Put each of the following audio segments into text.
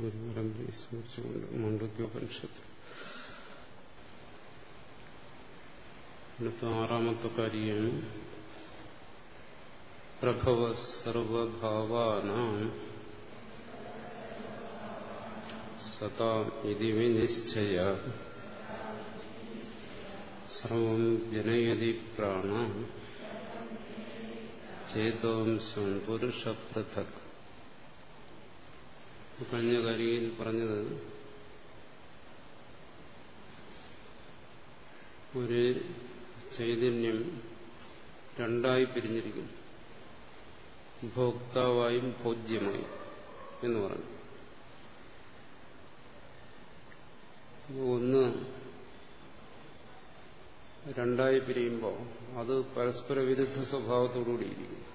ഒരു പരമ്പരയെ സ്മരിച്ചുകൊണ്ട് മണ്ഡുക്യോപനിഷത്ത് അടുത്ത ആറാമത്തെ കാര്യമാണ് പ്രഭവ സർവഭാവാനാം സതാം ഇതി വിനിശ്ചയ. സർവം ജനയതി പ്രാണ. ചേതോംശം പുരുഷ പൃഥക്. കഴിഞ്ഞ കാര്യയിൽ പറഞ്ഞത് ഒരു ചൈതന്യം രണ്ടായി പിരിഞ്ഞിരിക്കുന്നു. ഭോക്താവായും ഭോജ്യമായും എന്ന് പറഞ്ഞു. ഒന്ന് രണ്ടായി പിരിയുമ്പോൾ അത് പരസ്പര വിരുദ്ധ സ്വഭാവത്തോടുകൂടിയിരിക്കുന്നു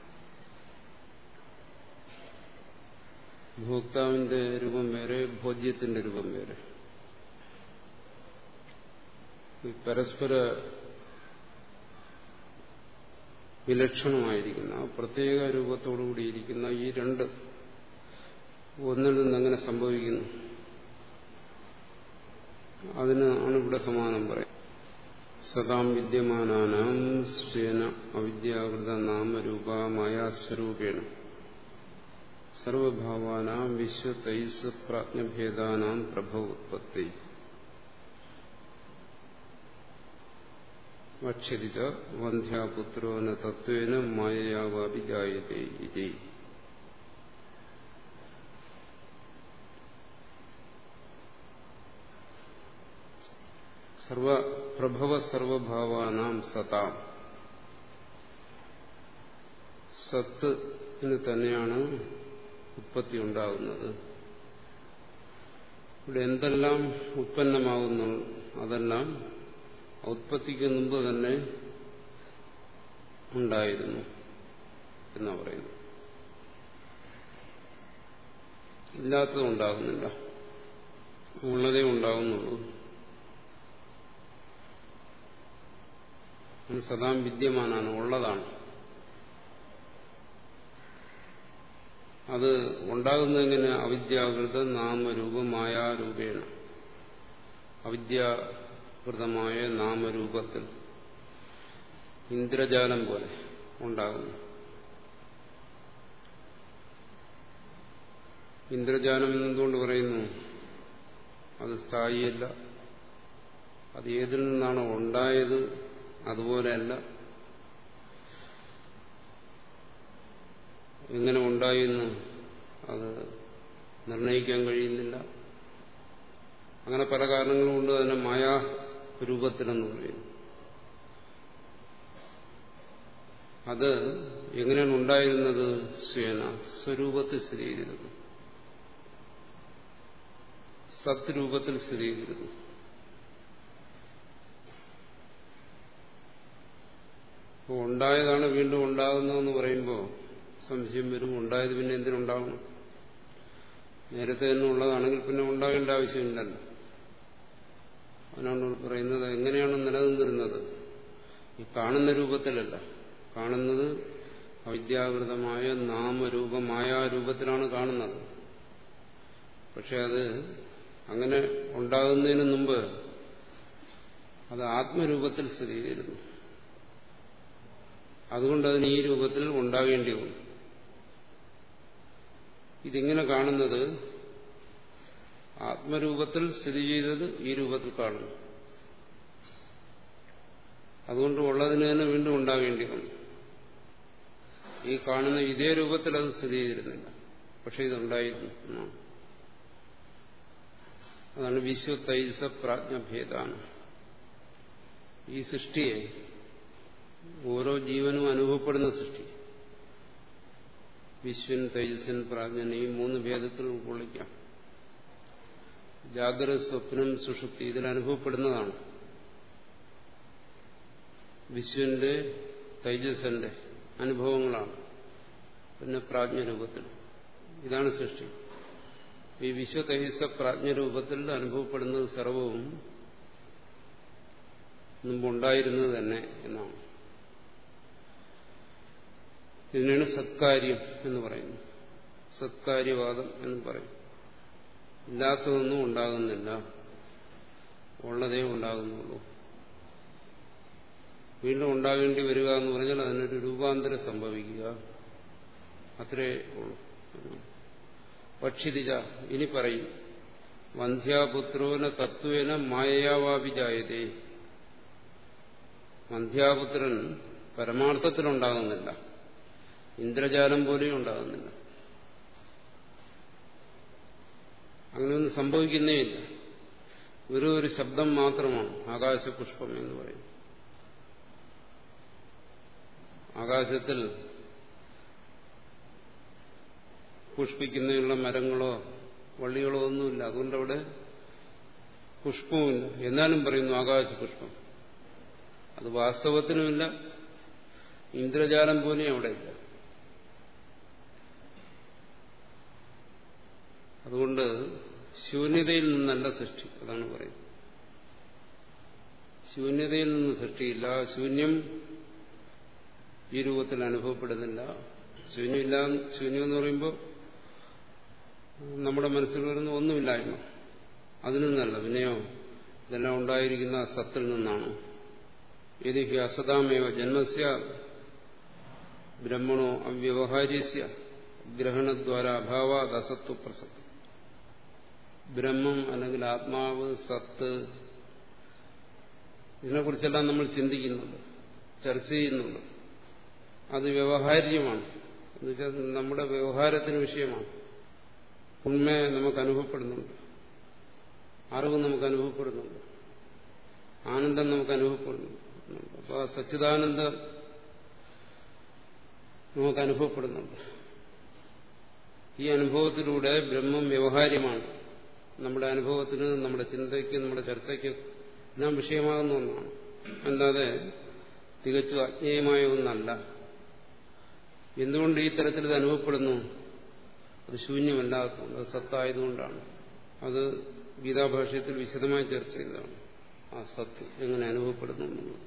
ഭോക്താവിന്റെ രൂപം വേറെ ഭോജ്യത്തിന്റെ രൂപം വേറെ. പരസ്പര വിലക്ഷണമായിരിക്കുന്ന പ്രത്യേക രൂപത്തോടുകൂടിയിരിക്കുന്ന ഈ രണ്ട് ഒന്നിൽ നിന്ന് എങ്ങനെ സംഭവിക്കുന്നു? അതിന് ആണ് ഇവിടെ സമാനം പറയുന്നത് സദാം വിദ്യമാനാനാം സ്വേന അവിദ്യാകൃത നാമരൂപമായ സ്വരൂപേണ സർവഭാവാനാം വിശ്വതൈസ് പ്രാജ്ഞഭേദാനാം പ്രഭവ ഉത്പത്തി വക്ഷ്യതിച്ച വന്ധ്യാപുത്രോ ന തത്വേന മായയാവാപി ജായത്തെ ഇതി സർവപ്രഭവ സർവഭാവാനാം സതാം സത്തിന് തന്നെയാണ് ഉത്പത്തി ഉണ്ടാകുന്നത്. ഇവിടെ എന്തെല്ലാം ഉത്പന്നമാകുന്നു അതെല്ലാം ഉത്പത്തിക്ക് മുമ്പ് തന്നെ ഉണ്ടായിരുന്നു എന്നാ പറയുന്നു ഇല്ലാത്തത് ഉണ്ടാകുന്നില്ല. ഉള്ളതേ ഉണ്ടാകുന്നുള്ളൂ. സദാം വിദ്യമാനാണ് ഉള്ളതാണ്. അത് ഉണ്ടാകുന്നതെങ്ങനെ അവിദ്യാകൃത നാമരൂപമായ രൂപേണ. അവിദ്യാകൃതമായ നാമരൂപത്തിൽ ഇന്ദ്രജാലം പോലെ ഉണ്ടാകുന്നു. ഇന്ദ്രജാലം എന്നെന്തുകൊണ്ട് പറയുന്നു? അത് സ്ഥായിയല്ല. അത് ഏതിൽ നിന്നാണോ ഉണ്ടായത് അതുപോലെയല്ല. എങ്ങനെ ഉണ്ടായിരുന്നു അത് നിർണയിക്കാൻ കഴിയുന്നില്ല. അങ്ങനെ പല കാരണങ്ങളും കൊണ്ട് തന്നെ മായാ രൂപത്തിലെന്ന് പറയുന്നു. അത് എങ്ങനെയാണ് ഉണ്ടായിരുന്നത്? സ്വേന സ്വരൂപത്തിൽ സ്ഥിതി ചെയ്തിരുന്നു സത് രൂപത്തിൽ സ്ഥിതി ചെയ്തിരുന്നു ഉണ്ടായതാണ് വീണ്ടും ഉണ്ടാകുന്നതെന്ന് പറയുമ്പോൾ സംശയം വരും ഉണ്ടായത് പിന്നെ എന്തിനുണ്ടാവും നേരത്തെ തന്നെ ഉള്ളതാണെങ്കിൽ പിന്നെ ഉണ്ടാകേണ്ട ആവശ്യമില്ലല്ലോ. അതിനാണ് പറയുന്നത് എങ്ങനെയാണ് നിലനിന്നിരുന്നത്? ഈ കാണുന്ന രൂപത്തിലല്ല. കാണുന്നത് അവിദ്യാകൃതമായ നാമരൂപമായ രൂപത്തിലാണ് കാണുന്നത്. പക്ഷെ അത് അങ്ങനെ ഉണ്ടാകുന്നതിന് മുമ്പ് അത് ആത്മരൂപത്തിൽ സ്ഥിതി ചെയ്തിരുന്നു അതുകൊണ്ട് അതിന് ഈ രൂപത്തിൽ ഉണ്ടാകേണ്ടി വന്നു. ഇതിങ്ങനെ കാണുന്നത് ആത്മരൂപത്തിൽ സ്ഥിതി ചെയ്തത് ഈ രൂപത്തിൽ കാണുന്നു അതുകൊണ്ട് ഉള്ളതിന് തന്നെ വീണ്ടും ഉണ്ടാകേണ്ടി വന്നു. ഈ കാണുന്ന ഇതേ രൂപത്തിൽ അത് സ്ഥിതി ചെയ്തിരുന്നില്ല. പക്ഷെ ഇതുണ്ടായിരുന്നു അതാണ് വിശ്വതൈസ പ്രാജ്ഞഭേദാണ് ഈ സൃഷ്ടിയെ ഓരോ ജീവനും അനുഭവപ്പെടുന്ന സൃഷ്ടി. വിശ്വൻ തേജസ്സൻ പ്രാജ്ഞൻ ഈ മൂന്ന് ഭേദത്തിൽ ഉൾക്കൊള്ളിക്കാം. ജാഗ്രത സ്വപ്നം സുഷുപ്തി ഇതിൽ അനുഭവപ്പെടുന്നതാണ്. വിശ്വന്റെ തേജസ്സന്റെ അനുഭവങ്ങളാണ്. പിന്നെ പ്രാജ്ഞരൂപത്തിൽ ഇതാണ് സൃഷ്ടി. ഈ വിശ്വ തൈജസ പ്രാജ്ഞരൂപത്തിൽ അനുഭവപ്പെടുന്നത് സർവവും മുമ്പുണ്ടായിരുന്നത് തന്നെ എന്നാണ്. ഇതിനാണ് സത്കാര്യം എന്ന് പറയുന്നത്. സത്കാര്യവാദം എന്ന് പറയും. ഇല്ലാത്തതൊന്നും ഉണ്ടാകുന്നില്ല. ഉള്ളതേ ഉണ്ടാകുന്നുള്ളൂ. വീണ്ടും ഉണ്ടാകേണ്ടി വരിക എന്ന് പറഞ്ഞാൽ അതിനൊരു രൂപാന്തരം സംഭവിക്കുക. അത്രേ ഉള്ളൂ. പക്ഷിതിജ ഇനി പറയും. വന്ധ്യാപുത്രോന തത്വേന മായയാവാപിജായതേ വന്ധ്യാപുത്രൻ പരമാർത്ഥത്തിലുണ്ടാകുന്നില്ല. ഇന്ദ്രജാലം പോലെയും ഉണ്ടാകുന്നില്ല. അങ്ങനെയൊന്നും സംഭവിക്കുന്നേയില്ല ഒരു ഒരു ശബ്ദം മാത്രമാണ്. ആകാശപുഷ്പം എന്ന് പറയും ആകാശത്തിൽ പുഷ്പിക്കുന്നതിനുള്ള മരങ്ങളോ വള്ളികളോ ഒന്നുമില്ല. അതുകൊണ്ട് അവിടെ പുഷ്പവുമില്ല. എന്നാലും പറയുന്നു ആകാശപുഷ്പം. അത് വാസ്തവത്തിനുമില്ല. ഇന്ദ്രജാലം പോലെയും അവിടെ ഇല്ല അതുകൊണ്ട് ശൂന്യതയിൽ നിന്നല്ല സൃഷ്ടി അതാണ് പറയുന്നത്. ശൂന്യതയിൽ നിന്ന് സൃഷ്ടിയില്ല. ശൂന്യം ഈ രൂപത്തിൽ അനുഭവപ്പെടുന്നില്ല. ശൂന്യമില്ല ശൂന്യം എന്ന് പറയുമ്പോൾ നമ്മുടെ മനസ്സിൽ വരുന്ന ഒന്നുമില്ലായ്മ. അതിൽ നിന്നല്ല പിന്നെയോ ഇതെല്ലാം ഉണ്ടായിരിക്കുന്ന സത്തിൽ നിന്നാണ്. യതിഹി അസതാമേവ ജന്മസ്യ ബ്രഹ്മണോ അവ്യവഹാര്യസ്യ ഗ്രഹണദ്വാര അഭാവാദ് അസത്വ പ്രസക്തി. ബ്രഹ്മം അല്ലെങ്കിൽ ആത്മാവ് സത്ത് ഇതിനെക്കുറിച്ചെല്ലാം നമ്മൾ ചിന്തിക്കുന്നുണ്ട് ചർച്ച ചെയ്യുന്നുണ്ട്. അത് വ്യവഹാര്യമാണ്. എന്നുവെച്ചാൽ നമ്മുടെ വ്യവഹാരത്തിന് വിഷയമാണ്. ഉണ്മ നമുക്ക് അനുഭവപ്പെടുന്നുണ്ട്. അറിവ് നമുക്ക് അനുഭവപ്പെടുന്നുണ്ട്. ആനന്ദം നമുക്ക് അനുഭവപ്പെടുന്നുണ്ട്. അപ്പോൾ സച്ചിദാനന്ദം നമുക്ക് അനുഭവപ്പെടുന്നുണ്ട്. ഈ അനുഭവത്തിലൂടെ ബ്രഹ്മം വ്യവഹാര്യമാണ്. നമ്മുടെ അനുഭവത്തിന് നമ്മുടെ ചിന്തയ്ക്ക് നമ്മുടെ ചർച്ചയ്ക്ക് എല്ലാം വിഷയമാകുന്ന ഒന്നാണ്. അല്ലാതെ തികച്ചും അജ്ഞേയമായ ഒന്നല്ല. എന്തുകൊണ്ട് ഈ തരത്തിൽ ഇത് അനുഭവപ്പെടുന്നു? അത് ശൂന്യമല്ലാത്തതുകൊണ്ട് അത് സത്തായതുകൊണ്ടാണ്. അത് ഗീതാഭാഷ്യത്തിൽ വിശദമായി ചർച്ച ചെയ്തതാണ്. ആ സത്ത് എങ്ങനെ അനുഭവപ്പെടുന്നു എന്നുള്ളത്.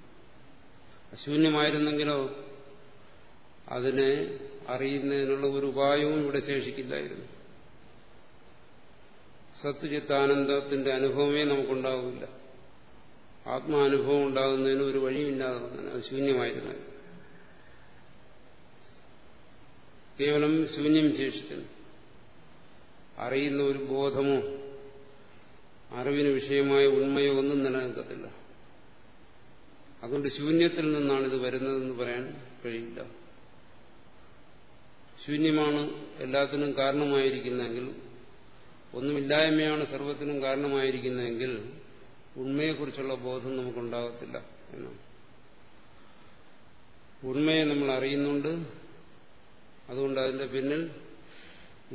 അശൂന്യമായിരുന്നെങ്കിലോ അതിനെ അറിയുന്നതിനുള്ള ഒരു ഉപായവും ഇവിടെ ശേഷിക്കില്ലായിരുന്നു. സത്വചിത്താനന്ദത്തിന്റെ അനുഭവമേ നമുക്കുണ്ടാകില്ല ആത്മാനുഭവം ഉണ്ടാകുന്നതിന് ഒരു വഴിയില്ലാതെ അത് ശൂന്യമായിരുന്നു കേവലം ശൂന്യം ശേഷിച്ചു അറിയുന്ന ഒരു ബോധമോ അറിവിന് വിഷയമായ ഉണ്മയോ ഒന്നും നിലനിൽക്കത്തില്ല. അതുകൊണ്ട് ശൂന്യത്തിൽ നിന്നാണ് ഇത് വരുന്നതെന്ന് പറയാൻ കഴിയില്ല. ശൂന്യമാണ് എല്ലാത്തിനും കാരണമായിരിക്കുന്നതെങ്കിൽ ഒന്നുമില്ലായ്മയാണ് സർവത്തിനും കാരണമായിരിക്കുന്നതെങ്കിൽ ഉണ്മയെക്കുറിച്ചുള്ള ബോധം നമുക്കുണ്ടാകത്തില്ല എന്നാണ് ഉണ്മയെ നമ്മൾ അറിയുന്നുണ്ട്. അതുകൊണ്ട് അതിന്റെ പിന്നിൽ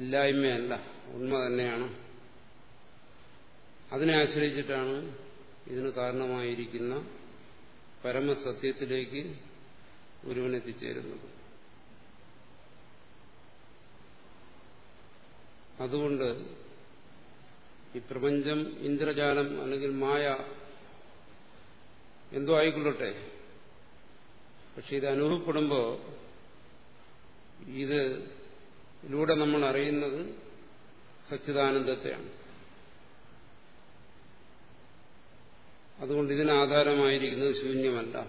ഇല്ലായ്മയല്ല ഉണ്മ തന്നെയാണ്. അതിനെ ആശ്രയിച്ചിട്ടാണ് ഇതിന് കാരണമായിരിക്കുന്ന പരമസത്യത്തിലേക്ക് ഒരുവൻ എത്തിച്ചേരുന്നത് അതുകൊണ്ട് ഈ പ്രപഞ്ചം ഇന്ദ്രജാലം അല്ലെങ്കിൽ മായ എന്തോ ആയിക്കൊള്ളട്ടെ. പക്ഷെ ഇത് അനുഭവപ്പെടുമ്പോൾ ഇത് ഇതിലൂടെ നമ്മൾ അറിയുന്നത് സച്ചിദാനന്ദത്തെയാണ്. അതുകൊണ്ട് ഇതിനാധാരമായിരിക്കുന്നത് ശൂന്യമല്ല.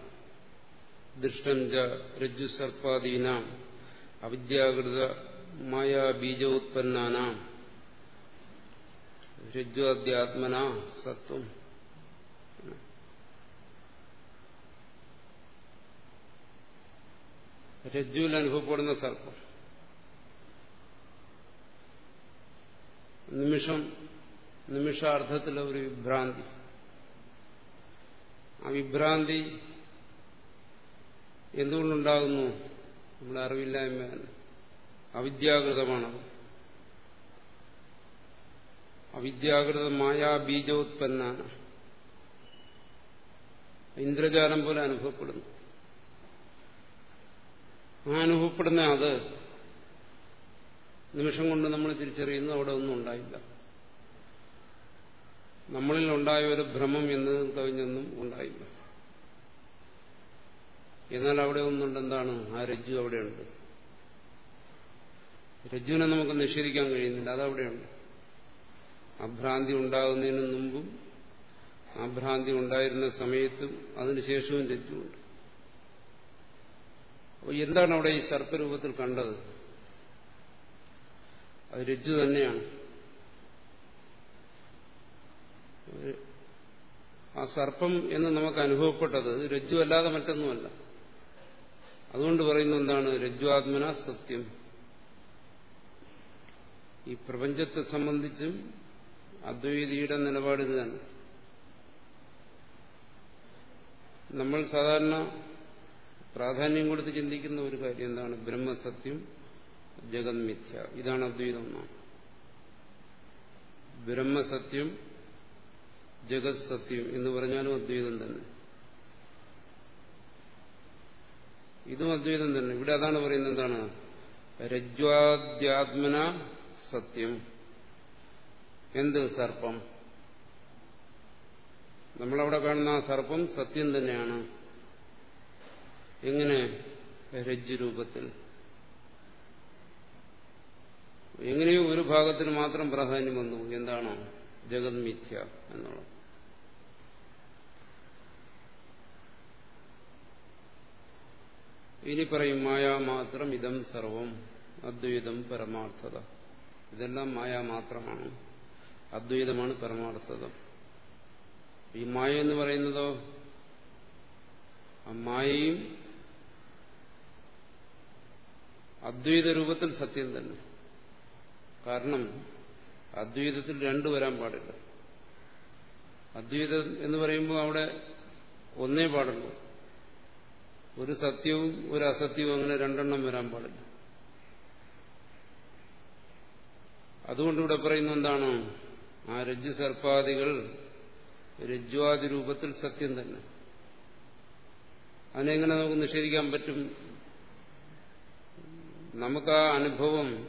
ദൃഷ്ടഞ്ച രജ്ജുസർപ്പാദീനാം. അവിദ്യാകൃത മായാ ബീജോത്പന്നാനാം അധ്യാത്മന സത്വം. രജ്ജുവിൽ അനുഭവപ്പെടുന്ന സർപ്പം. നിമിഷം നിമിഷാർത്ഥത്തിലെ ഒരു വിഭ്രാന്തി. ആ വിഭ്രാന്തി എന്തുകൊണ്ടുണ്ടാകുന്നു? നമ്മുടെ അറിവില്ലായ്മയാണ് അവിദ്യാകൃതമാണത്. അവിദ്യാകൃതമായ ബീജോത്പന്ന ഇന്ദ്രജാലം പോലെ അനുഭവപ്പെടുന്നു. ആ അനുഭവപ്പെടുന്ന അത് നിമിഷം കൊണ്ട് നമ്മൾ തിരിച്ചറിയുന്നു അവിടെ ഒന്നും ഉണ്ടായില്ല. നമ്മളിൽ ഉണ്ടായ ഒരു ഭ്രമം എന്നതും കവിഞ്ഞൊന്നും ഉണ്ടായില്ല. എന്നാൽ അവിടെ ഒന്നുണ്ട്. എന്താണ്? ആ രജ്ജു അവിടെയുണ്ട്. രജ്ജുവിനെ നമുക്ക് നിഷേധിക്കാൻ കഴിയുന്നില്ല. അതവിടെയുണ്ട് ആ ഭ്രാന്തി ഉണ്ടാകുന്നതിന് മുമ്പും ആ ഭ്രാന്തി ഉണ്ടായിരുന്ന സമയത്തും അതിനുശേഷവും തെറ്റുമുണ്ട് അപ്പോൾ എന്താണ് അവിടെ ഈ സർപ്പരൂപത്തിൽ കണ്ടത്? അത് രജ്ജു തന്നെയാണ്. ആ സർപ്പം എന്ന് നമുക്ക് അനുഭവപ്പെട്ടത് രജ്ജു അല്ലാതെ മറ്റൊന്നുമല്ല. അതുകൊണ്ട് പറയുന്ന എന്താണ്? രജ്ജുവാത്മന സത്യം. ഈ പ്രപഞ്ചത്തെ സംബന്ധിച്ചും അദ്വൈതിയുടെ നിലപാട് ഇത് തന്നെ നമ്മൾ സാധാരണ പ്രാധാന്യം കൊടുത്ത് ചിന്തിക്കുന്ന ഒരു കാര്യം എന്താണ്? ബ്രഹ്മസത്യം ജഗന്മിഥ്യ ഇതാണ് അദ്വൈതം ബ്രഹ്മസത്യം ജഗത് സത്യം എന്ന് പറഞ്ഞാലും അദ്വൈതം തന്നെ. ഇതും അദ്വൈതം തന്നെ. ഇവിടെ അതാണ് പറയുന്നത് എന്താണ്? രജ്വാദ്യാത്മന സത്യം. എന്ത് സർപ്പം? നമ്മളവിടെ കാണുന്ന ആ സർപ്പം സത്യം തന്നെയാണ്. എങ്ങനെ? രജ്ജു രൂപത്തിൽ. എങ്ങനെയോ ഒരു ഭാഗത്തിന് മാത്രം പ്രാധാന്യം വന്നു. എന്താണോ? ജഗത് മിഥ്യ എന്നുള്ളത് ഇനി പറയും മായാമാത്രം ഇതം സർവം അദ്വൈതം പരമാർത്ഥത. ഇതെല്ലാം മായാമാത്രമാണ് അദ്വൈതമാണ് പരമാർത്ഥത. ഈ മായ എന്ന് പറയുന്നതോ? ആ മായയും അദ്വൈത രൂപത്തിൽ സത്യം തന്നെ. കാരണം അദ്വൈതത്തിൽ രണ്ടു വരാൻ പാടില്ല. അദ്വൈതം എന്ന് പറയുമ്പോൾ അവിടെ ഒന്നേ പാടുള്ളൂ. ഒരു സത്യവും ഒരു അസത്യവും അങ്ങനെ രണ്ടെണ്ണം വരാൻ പാടില്ല. അതുകൊണ്ട് ഇവിടെ പറയുന്ന എന്താണ്? ആ രജ്ജു സർപ്പാദികൾ രജ്വാദി രൂപത്തിൽ സത്യം തന്നെ. അതിനെങ്ങനെ നമുക്ക് നിഷേധിക്കാൻ പറ്റും? നമുക്ക് ആ അനുഭവം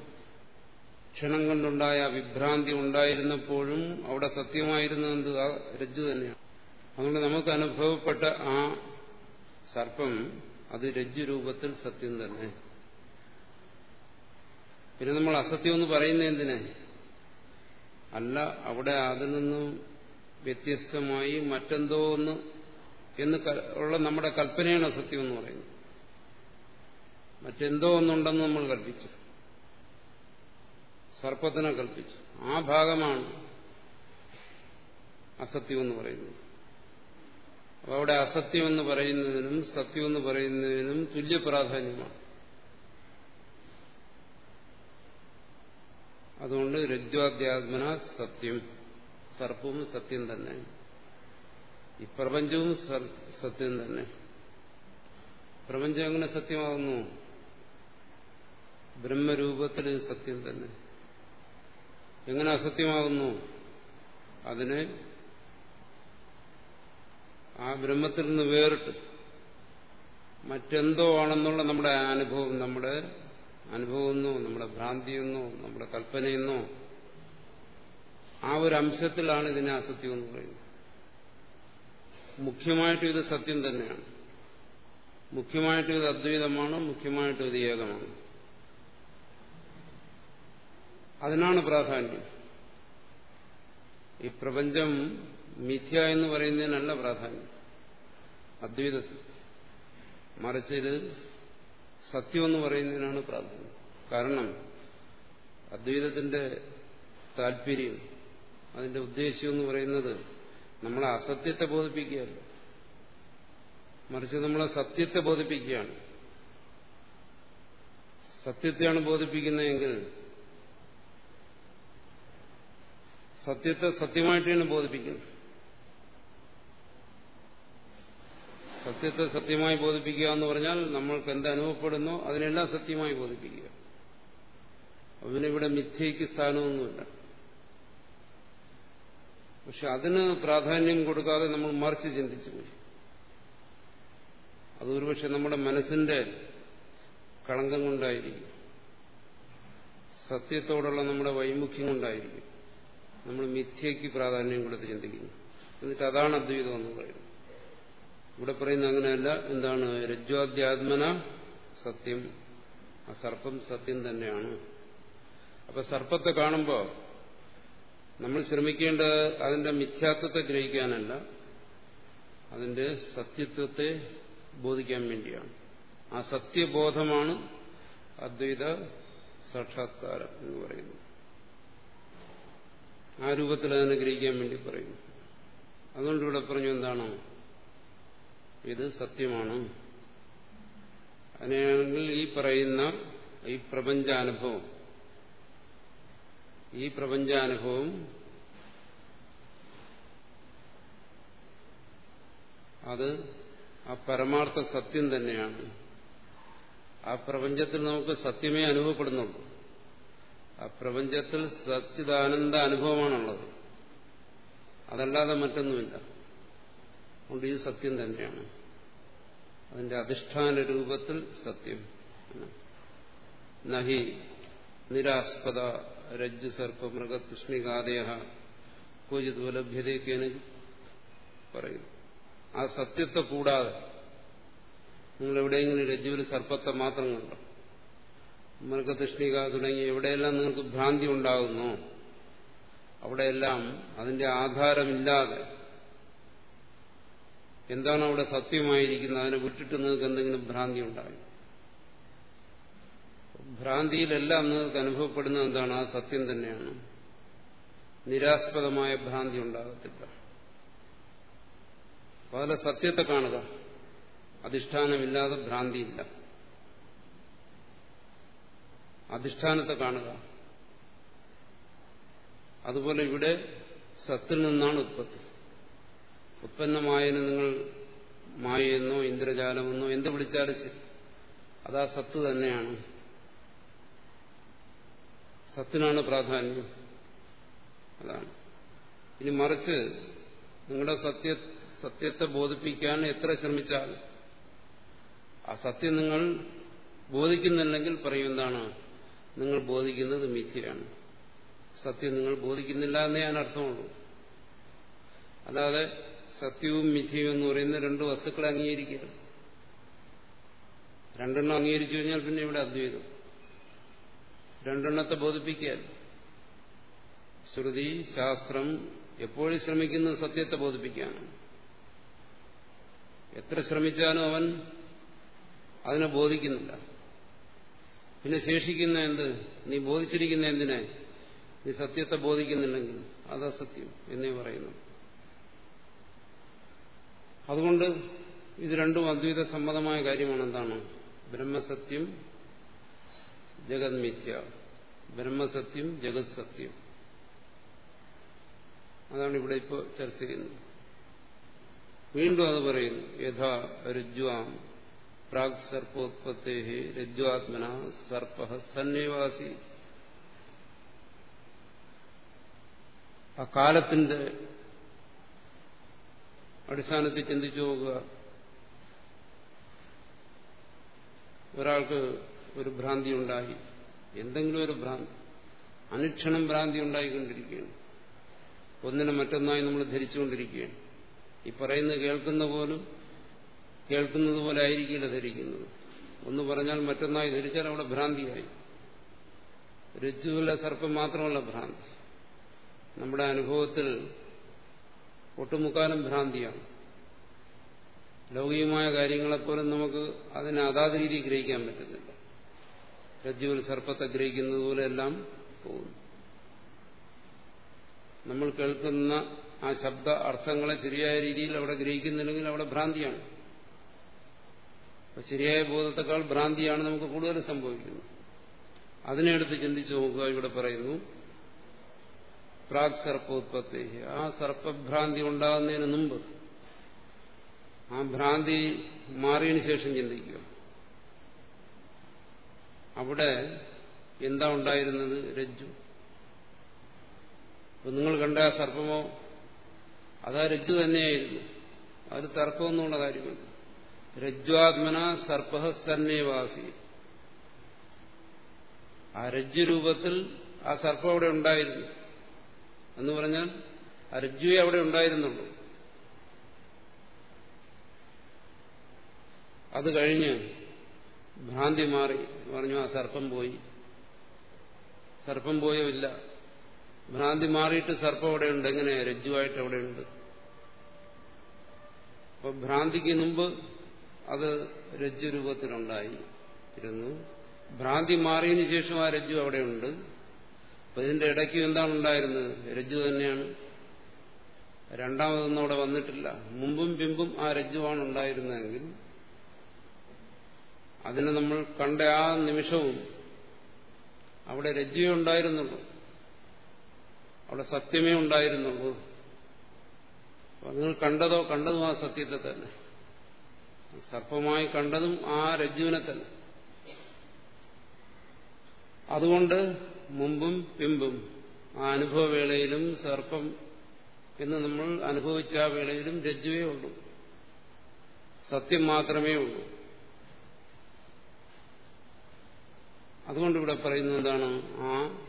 ക്ഷണം കൊണ്ടുണ്ടായ വിഭ്രാന്തി ഉണ്ടായിരുന്നപ്പോഴും അവിടെ സത്യമായിരുന്നത് ആ രജ്ജു തന്നെയാണ്. അതുകൊണ്ട് നമുക്ക് അനുഭവപ്പെട്ട ആ സർപ്പം അത് രജ്ജു രൂപത്തിൽ സത്യം തന്നെ. പിന്നെ നമ്മൾ അസത്യം എന്ന് പറയുന്ന എന്തിനെ? അല്ല അവിടെ അതിൽ നിന്നും വ്യത്യസ്തമായി മറ്റെന്തോ ഒന്ന് എന്ന് ഉള്ള നമ്മുടെ കൽപ്പനയാണ് അസത്യം എന്ന് പറയുന്നത്. മറ്റെന്തോ ഒന്നുണ്ടെന്ന് നമ്മൾ കൽപ്പിച്ചു. സർപ്പത്തിനെ കൽപ്പിച്ചു. ആ ഭാഗമാണ് അസത്യം എന്ന് പറയുന്നത്. അപ്പോൾ അവിടെ അസത്യം എന്ന് പറയുന്നതിനും സത്യം എന്ന് പറയുന്നതിനും തുല്യ പ്രാധാന്യമാണ്. അതുകൊണ്ട് രജ്വാധ്യാത്മന സത്യം. സർപ്പവും സത്യം തന്നെ. ഈ പ്രപഞ്ചവും സത്യം തന്നെ. പ്രപഞ്ചം എങ്ങനെ സത്യമാകുന്നു? ബ്രഹ്മരൂപത്തിൽ സത്യം തന്നെ. എങ്ങനെ അസത്യമാകുന്നു? അതിനെ ആ ബ്രഹ്മത്തിൽ നിന്ന് വേറിട്ട് മറ്റെന്തോ ആണെന്നുള്ള നമ്മുടെ അനുഭവം നമ്മുടെ അനുഭവമെന്നോ നമ്മുടെ ഭ്രാന്തിയെന്നോ നമ്മുടെ കൽപ്പനയെന്നോ ആ ഒരു അംശത്തിലാണ് ഇതിനെ അസത്യം എന്ന് പറയുന്നത്. മുഖ്യമായിട്ടും ഇത് സത്യം തന്നെയാണ്. മുഖ്യമായിട്ടും ഇത് അദ്വൈതമാണ് മുഖ്യമായിട്ടും ഇത് ഏകമാണ്. അതിനാണ് പ്രാധാന്യം. ഈ പ്രപഞ്ചം മിഥ്യ എന്ന് പറയുന്നതിനല്ല പ്രാധാന്യം. അദ്വൈതത്തിൽ. മറിച്ച് ഇത് സത്യമെന്ന് പറയുന്നതിനാണ് പ്രാധാന്യം കാരണം അദ്വൈതത്തിന്റെ താല്പര്യം അതിന്റെ ഉദ്ദേശ്യം എന്ന് പറയുന്നത് നമ്മളെ അസത്യത്തെ ബോധിപ്പിക്കുകയല്ല. മറിച്ച് നമ്മളെ സത്യത്തെ ബോധിപ്പിക്കുകയാണ്. സത്യത്തെയാണ് ബോധിപ്പിക്കുന്നതെങ്കിൽ സത്യത്തെ സത്യമായിട്ടാണ് ബോധിപ്പിക്കുന്നത്. സത്യത്തെ സത്യമായി ബോധിപ്പിക്കുക എന്ന് പറഞ്ഞാൽ നമ്മൾക്ക് എന്ത് അനുഭവപ്പെടുന്നു അതിനെല്ലാം സത്യമായി ബോധിപ്പിക്കുക. അതിനിവിടെ മിഥ്യയ്ക്ക് സ്ഥാനമൊന്നുമില്ല. പക്ഷെ അതിന് പ്രാധാന്യം കൊടുക്കാതെ നമ്മൾ മറിച്ച് ചിന്തിച്ചു പോയി. അത് ഒരുപക്ഷെ നമ്മുടെ മനസ്സിന്റെ കളങ്കം കൊണ്ടായിരിക്കും. സത്യത്തോടുള്ള നമ്മുടെ വൈമുഖ്യം കൊണ്ടായിരിക്കും. നമ്മൾ മിഥ്യയ്ക്ക് പ്രാധാന്യം കൊടുത്ത് ചിന്തിക്കുന്നു. എന്നിട്ട് അതാണ് അദ്വൈതം എന്ന് പറയുന്നത്. ഇവിടെ പറയുന്ന അങ്ങനെയല്ല. എന്താണ്? രജ്വാദ്യാത്മന സത്യം. ആ സർപ്പം സത്യം തന്നെയാണ്. അപ്പൊ സർപ്പത്തെ കാണുമ്പോൾ നമ്മൾ ശ്രമിക്കേണ്ടത് അതിന്റെ മിഥ്യാത്വത്തെ ഗ്രഹിക്കാനല്ല അതിന്റെ സത്യത്വത്തെ ബോധിക്കാൻ വേണ്ടിയാണ്. ആ സത്യബോധമാണ് അദ്വൈത സാക്ഷാത്കാരം എന്ന് പറയുന്നത്. ആ രൂപത്തിൽ അതിനെ ഗ്രഹിക്കാൻ വേണ്ടി പറയുന്നു. അതുകൊണ്ട് ഇവിടെ പറഞ്ഞു എന്താണ്? ഇത് സത്യമാണ്. അങ്ങനെയാണെങ്കിൽ ഈ പറയുന്ന ഈ പ്രപഞ്ചാനുഭവം ഈ പ്രപഞ്ചാനുഭവം അത് ആ പരമാർത്ഥ സത്യം തന്നെയാണ്. ആ പ്രപഞ്ചത്തിൽ നമുക്ക് സത്യമേ അനുഭവപ്പെടുന്നുള്ളൂ. ആ പ്രപഞ്ചത്തിൽ സച്ചിദാനന്ദ അനുഭവമാണുള്ളത്. അതല്ലാതെ മറ്റൊന്നുമില്ല. അതുകൊണ്ട് ഇത് സത്യം തന്നെയാണ്. അതിന്റെ അധിഷ്ഠാന രൂപത്തിൽ സത്യം. നഹി നിരാസ്പദ രജ്ജു സർപ്പ മൃഗതുഷ്ണികാദയ കോചിത് ലഭ്യതയൊക്കെയാണ് പറയുന്നു. ആ സത്യത്തെ കൂടാതെ നിങ്ങൾ എവിടെയെങ്കിലും രജ്ജുവിൽ സർപ്പത്തെ മാത്രം കണ്ടോ? മൃഗതൃഷ്ണിക തുടങ്ങി എവിടെയെല്ലാം നിങ്ങൾക്ക് ഭ്രാന്തി ഉണ്ടാകുന്നു അവിടെയെല്ലാം അതിന്റെ ആധാരമില്ലാതെ എന്താണ് അവിടെ സത്യമായിരിക്കുന്നത്? അതിനെ വിട്ടിട്ട് നിങ്ങൾക്ക് എന്തെങ്കിലും ഭ്രാന്തി ഉണ്ടാകും ഭ്രാന്തിയിലെല്ലാം നിങ്ങൾക്ക് അനുഭവപ്പെടുന്നത് എന്താണ്? ആ സത്യം തന്നെയാണ്. നിരാസ്പദമായ ഭ്രാന്തി ഉണ്ടാകത്തില്ല. അതിലെ സത്യത്തെ കാണുക. അധിഷ്ഠാനമില്ലാതെ ഭ്രാന്തിയില്ല. അധിഷ്ഠാനത്തെ കാണുക. അതുപോലെ ഇവിടെ സത്തിൽ നിന്നാണ് ഉത്പത്തി. ഉത്പന്നമായതിന് നിങ്ങൾ മായെന്നോ ഇന്ദ്രജാലമെന്നോ എന്ത് വിളിച്ചാലും അതാ സത്ത് തന്നെയാണ്. സത്തിനാണ് പ്രാധാന്യം. അതാണ്. ഇനി മറിച്ച് നിങ്ങളുടെ സത്യ സത്യത്തെ ബോധിപ്പിക്കാൻ എത്ര ശ്രമിച്ചാൽ ആ സത്യം നിങ്ങൾ ബോധിക്കുന്നില്ലെങ്കിൽ പറയും എന്താണ്? നിങ്ങൾ ബോധിക്കുന്നത് മിഥ്യയാണ്. സത്യം നിങ്ങൾ ബോധിക്കുന്നില്ല എന്നേ ഞാൻ അർത്ഥമുള്ളൂ. അല്ലാതെ സത്യവും മിഥ്യയും എന്ന് പറയുന്ന രണ്ട് വസ്തുക്കളെ അംഗീകരിക്കുക രണ്ടെണ്ണം അംഗീകരിച്ചു കഴിഞ്ഞാൽ പിന്നെ ഇവിടെ അദ്വൈതം. രണ്ടെണ്ണത്തെ ബോധിപ്പിക്കാൻ ശ്രുതി ശാസ്ത്രം എപ്പോഴും ശ്രമിക്കുന്നത് സത്യത്തെ ബോധിപ്പിക്കാനാണ്. എത്ര ശ്രമിച്ചാലും അവൻ അതിനെ ബോധിക്കുന്നില്ല. പിന്നെ ശേഷിക്കുന്ന എന്ത്? നീ ബോധിച്ചിരിക്കുന്ന എന്തിനെ? നീ സത്യത്തെ ബോധിക്കുന്നില്ലെങ്കിൽ അതാ സത്യം എന്നേ പറയുന്നു അതുകൊണ്ട് ഇത് രണ്ടും അദ്വൈത സമ്മതമായ കാര്യമാണ് എന്താണ് ബ്രഹ്മസത്യം ജഗത് മിഥ്യ ബ്രഹ്മസത്യം ജഗത് സത്യം അതാണ് ഇവിടെ ഇപ്പോൾ ചർച്ച ചെയ്യുന്നത്. വീണ്ടും അത് പറയുന്നു. യഥാ രജ്വാം പ്രാഗ് സർപ്പോത്പത്തേ രജ്വാത്മന സർപ്പ സന്നിവാസി. ആ കാലത്തിന്റെ അടിസ്ഥാനത്തിൽ ചിന്തിച്ചു നോക്കുക. ഒരാൾക്ക് ഒരു ഭ്രാന്തി ഉണ്ടായി. എന്തെങ്കിലും ഒരു ഭ്രാന്തി. അനുക്ഷണം ഭ്രാന്തി ഉണ്ടായിക്കൊണ്ടിരിക്കുകയാണ്. ഒന്നിനെ മറ്റൊന്നായി നമ്മൾ ധരിച്ചുകൊണ്ടിരിക്കുകയാണ്. ഈ പറയുന്നത് കേൾക്കുന്ന പോലും കേൾക്കുന്നത് പോലെ ആയിരിക്കില്ല ധരിക്കുന്നത്. ഒന്ന് പറഞ്ഞാൽ മറ്റൊന്നായി ധരിച്ചാൽ അവിടെ ഭ്രാന്തിയായി. രജ്ജുവിലെ സർപ്പം മാത്രമല്ല ഭ്രാന്തി. നമ്മുടെ അനുഭവത്തിൽ ഒട്ടുമുക്കാലും ഭ്രാന്തിയാണ്. ലൗകികമായ കാര്യങ്ങളെപ്പോലും നമുക്ക് അതിനെ അതാത് രീതി ഗ്രഹിക്കാൻ പറ്റുന്നില്ല. രജ്ജുവിൽ സർപ്പത്തെ ഗ്രഹിക്കുന്നത് പോലെ എല്ലാം പോകുന്നു. നമ്മൾ കേൾക്കുന്ന ആ ശബ്ദ അർത്ഥങ്ങളെ ശരിയായ രീതിയിൽ അവിടെ ഗ്രഹിക്കുന്നില്ലെങ്കിൽ അവിടെ ഭ്രാന്തിയാണ്. ശരിയായ ബോധത്തെക്കാൾ ഭ്രാന്തിയാണ് നമുക്ക് കൂടുതൽ സംഭവിക്കുന്നത്. അതിനെടുത്ത് ചിന്തിച്ചു നോക്കുക ഇവിടെ പറയുന്നു. പ്രാഗ് സർപ്പോത്പത്തി ആ സർപ്പഭ്രാന്തി ഉണ്ടാകുന്നതിന് മുമ്പ് ആ ഭ്രാന്തി മാറിയതിനു ശേഷം ചിന്തിക്കുക. അവിടെ എന്താ ഉണ്ടായിരുന്നത് രജ്ജു? ഇപ്പൊ നിങ്ങൾ കണ്ട ആ സർപ്പമോ? അതാ രജ്ജു തന്നെയായിരുന്നു. അത് തർക്കമൊന്നുമുള്ള കാര്യമല്ല. രജ്വാത്മന സർപ്പ സന്നേവാസി ആ രജ്ജു രൂപത്തിൽ ആ സർപ്പം അവിടെ ഉണ്ടായിരുന്നു. എന്ന് പറഞ്ഞാൽ ആ അവിടെ ഉണ്ടായിരുന്നുള്ളൂ. അത് കഴിഞ്ഞ് ഭ്രാന്തി മാറി. പറഞ്ഞു ആ സർപ്പം പോയി. സർപ്പം പോയോ ഭ്രാന്തി മാറിയിട്ട് സർപ്പം അവിടെയുണ്ട് എങ്ങനെ? രജ്ജുവായിട്ട് അവിടെയുണ്ട് അപ്പൊ ഭ്രാന്തിക്ക് മുമ്പ് അത് രജ്ജു രൂപത്തിലുണ്ടായി ഇരുന്നു ഭ്രാന്തി മാറിയതിനു ശേഷം ആ രജ്ജു അവിടെയുണ്ട് അപ്പൊ ഇതിന്റെ ഇടയ്ക്ക് എന്താണ് ഉണ്ടായിരുന്നത് രജ്ജു തന്നെയാണ്. രണ്ടാമതൊന്നും അവിടെ വന്നിട്ടില്ല. മുമ്പും പിമ്പും ആ രജ്ജുവാണ് ഉണ്ടായിരുന്നതെങ്കിൽ അതിനെ നമ്മൾ കണ്ട ആ നിമിഷവും അവിടെ രജ്ജുവേ ഉണ്ടായിരുന്നുള്ളൂ. അവിടെ സത്യമേ ഉണ്ടായിരുന്നുള്ളൂ. നിങ്ങൾ കണ്ടതോ? കണ്ടതും ആ സത്യത്തെ തന്നെ. സർപ്പമായി കണ്ടതും ആ രജ്ജുവിനെ തന്നെ. അതുകൊണ്ട് മുമ്പും പിമ്പും ആ അനുഭവവേളയിലും സർപ്പം എന്ന് നമ്മൾ അനുഭവിച്ച ആ വേളയിലും രജ്ജുവേ ഉള്ളൂ. സത്യം മാത്രമേ ഉള്ളൂ. അതുകൊണ്ട് ഇവിടെ പറയുന്നത് എന്താണ്? ആ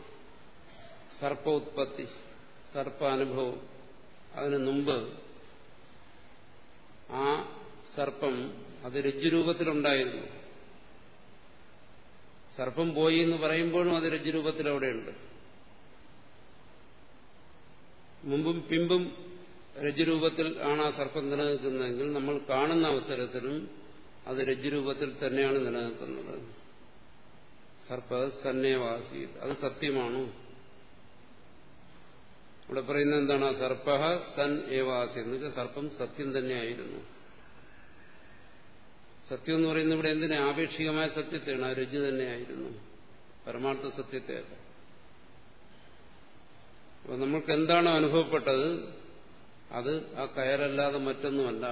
സർപ്പ ഉത്പത്തി സർപ്പ അനുഭവം അതിനു മുമ്പ് ആ സർപ്പം അത് രജ്ജുരൂപത്തിലുണ്ടായിരുന്നു. സർപ്പം പോയി എന്ന് പറയുമ്പോഴും അത് രജ്ജുരൂപത്തിൽ അവിടെയുണ്ട്. മുമ്പും പിമ്പും രജ്ജുരൂപത്തിൽ ആണ് ആ സർപ്പം നിലനിൽക്കുന്നതെങ്കിൽ നമ്മൾ കാണുന്ന അവസരത്തിലും അത് രജ്ജുരൂപത്തിൽ തന്നെയാണ് നിലനിൽക്കുന്നത്. സർപ്പ സന്നേവാസി അത് സത്യമാണോ? ഇവിടെ പറയുന്നത് എന്താണ്? സർപ്പ സൻ ഏവാസി. എന്ന് വെച്ചാൽ സർപ്പം സത്യം തന്നെയായിരുന്നു. സത്യം എന്ന് പറയുന്നത് ഇവിടെ എന്തിനെ? ആപേക്ഷികമായ സത്യത്തെയാണ്. ആ രുചി തന്നെയായിരുന്നു. പരമാർത്ഥ സത്യത്തെ അപ്പൊ നമ്മൾക്ക് എന്താണോ അനുഭവപ്പെട്ടത് അത് ആ കയറല്ലാതെ മറ്റൊന്നുമല്ല.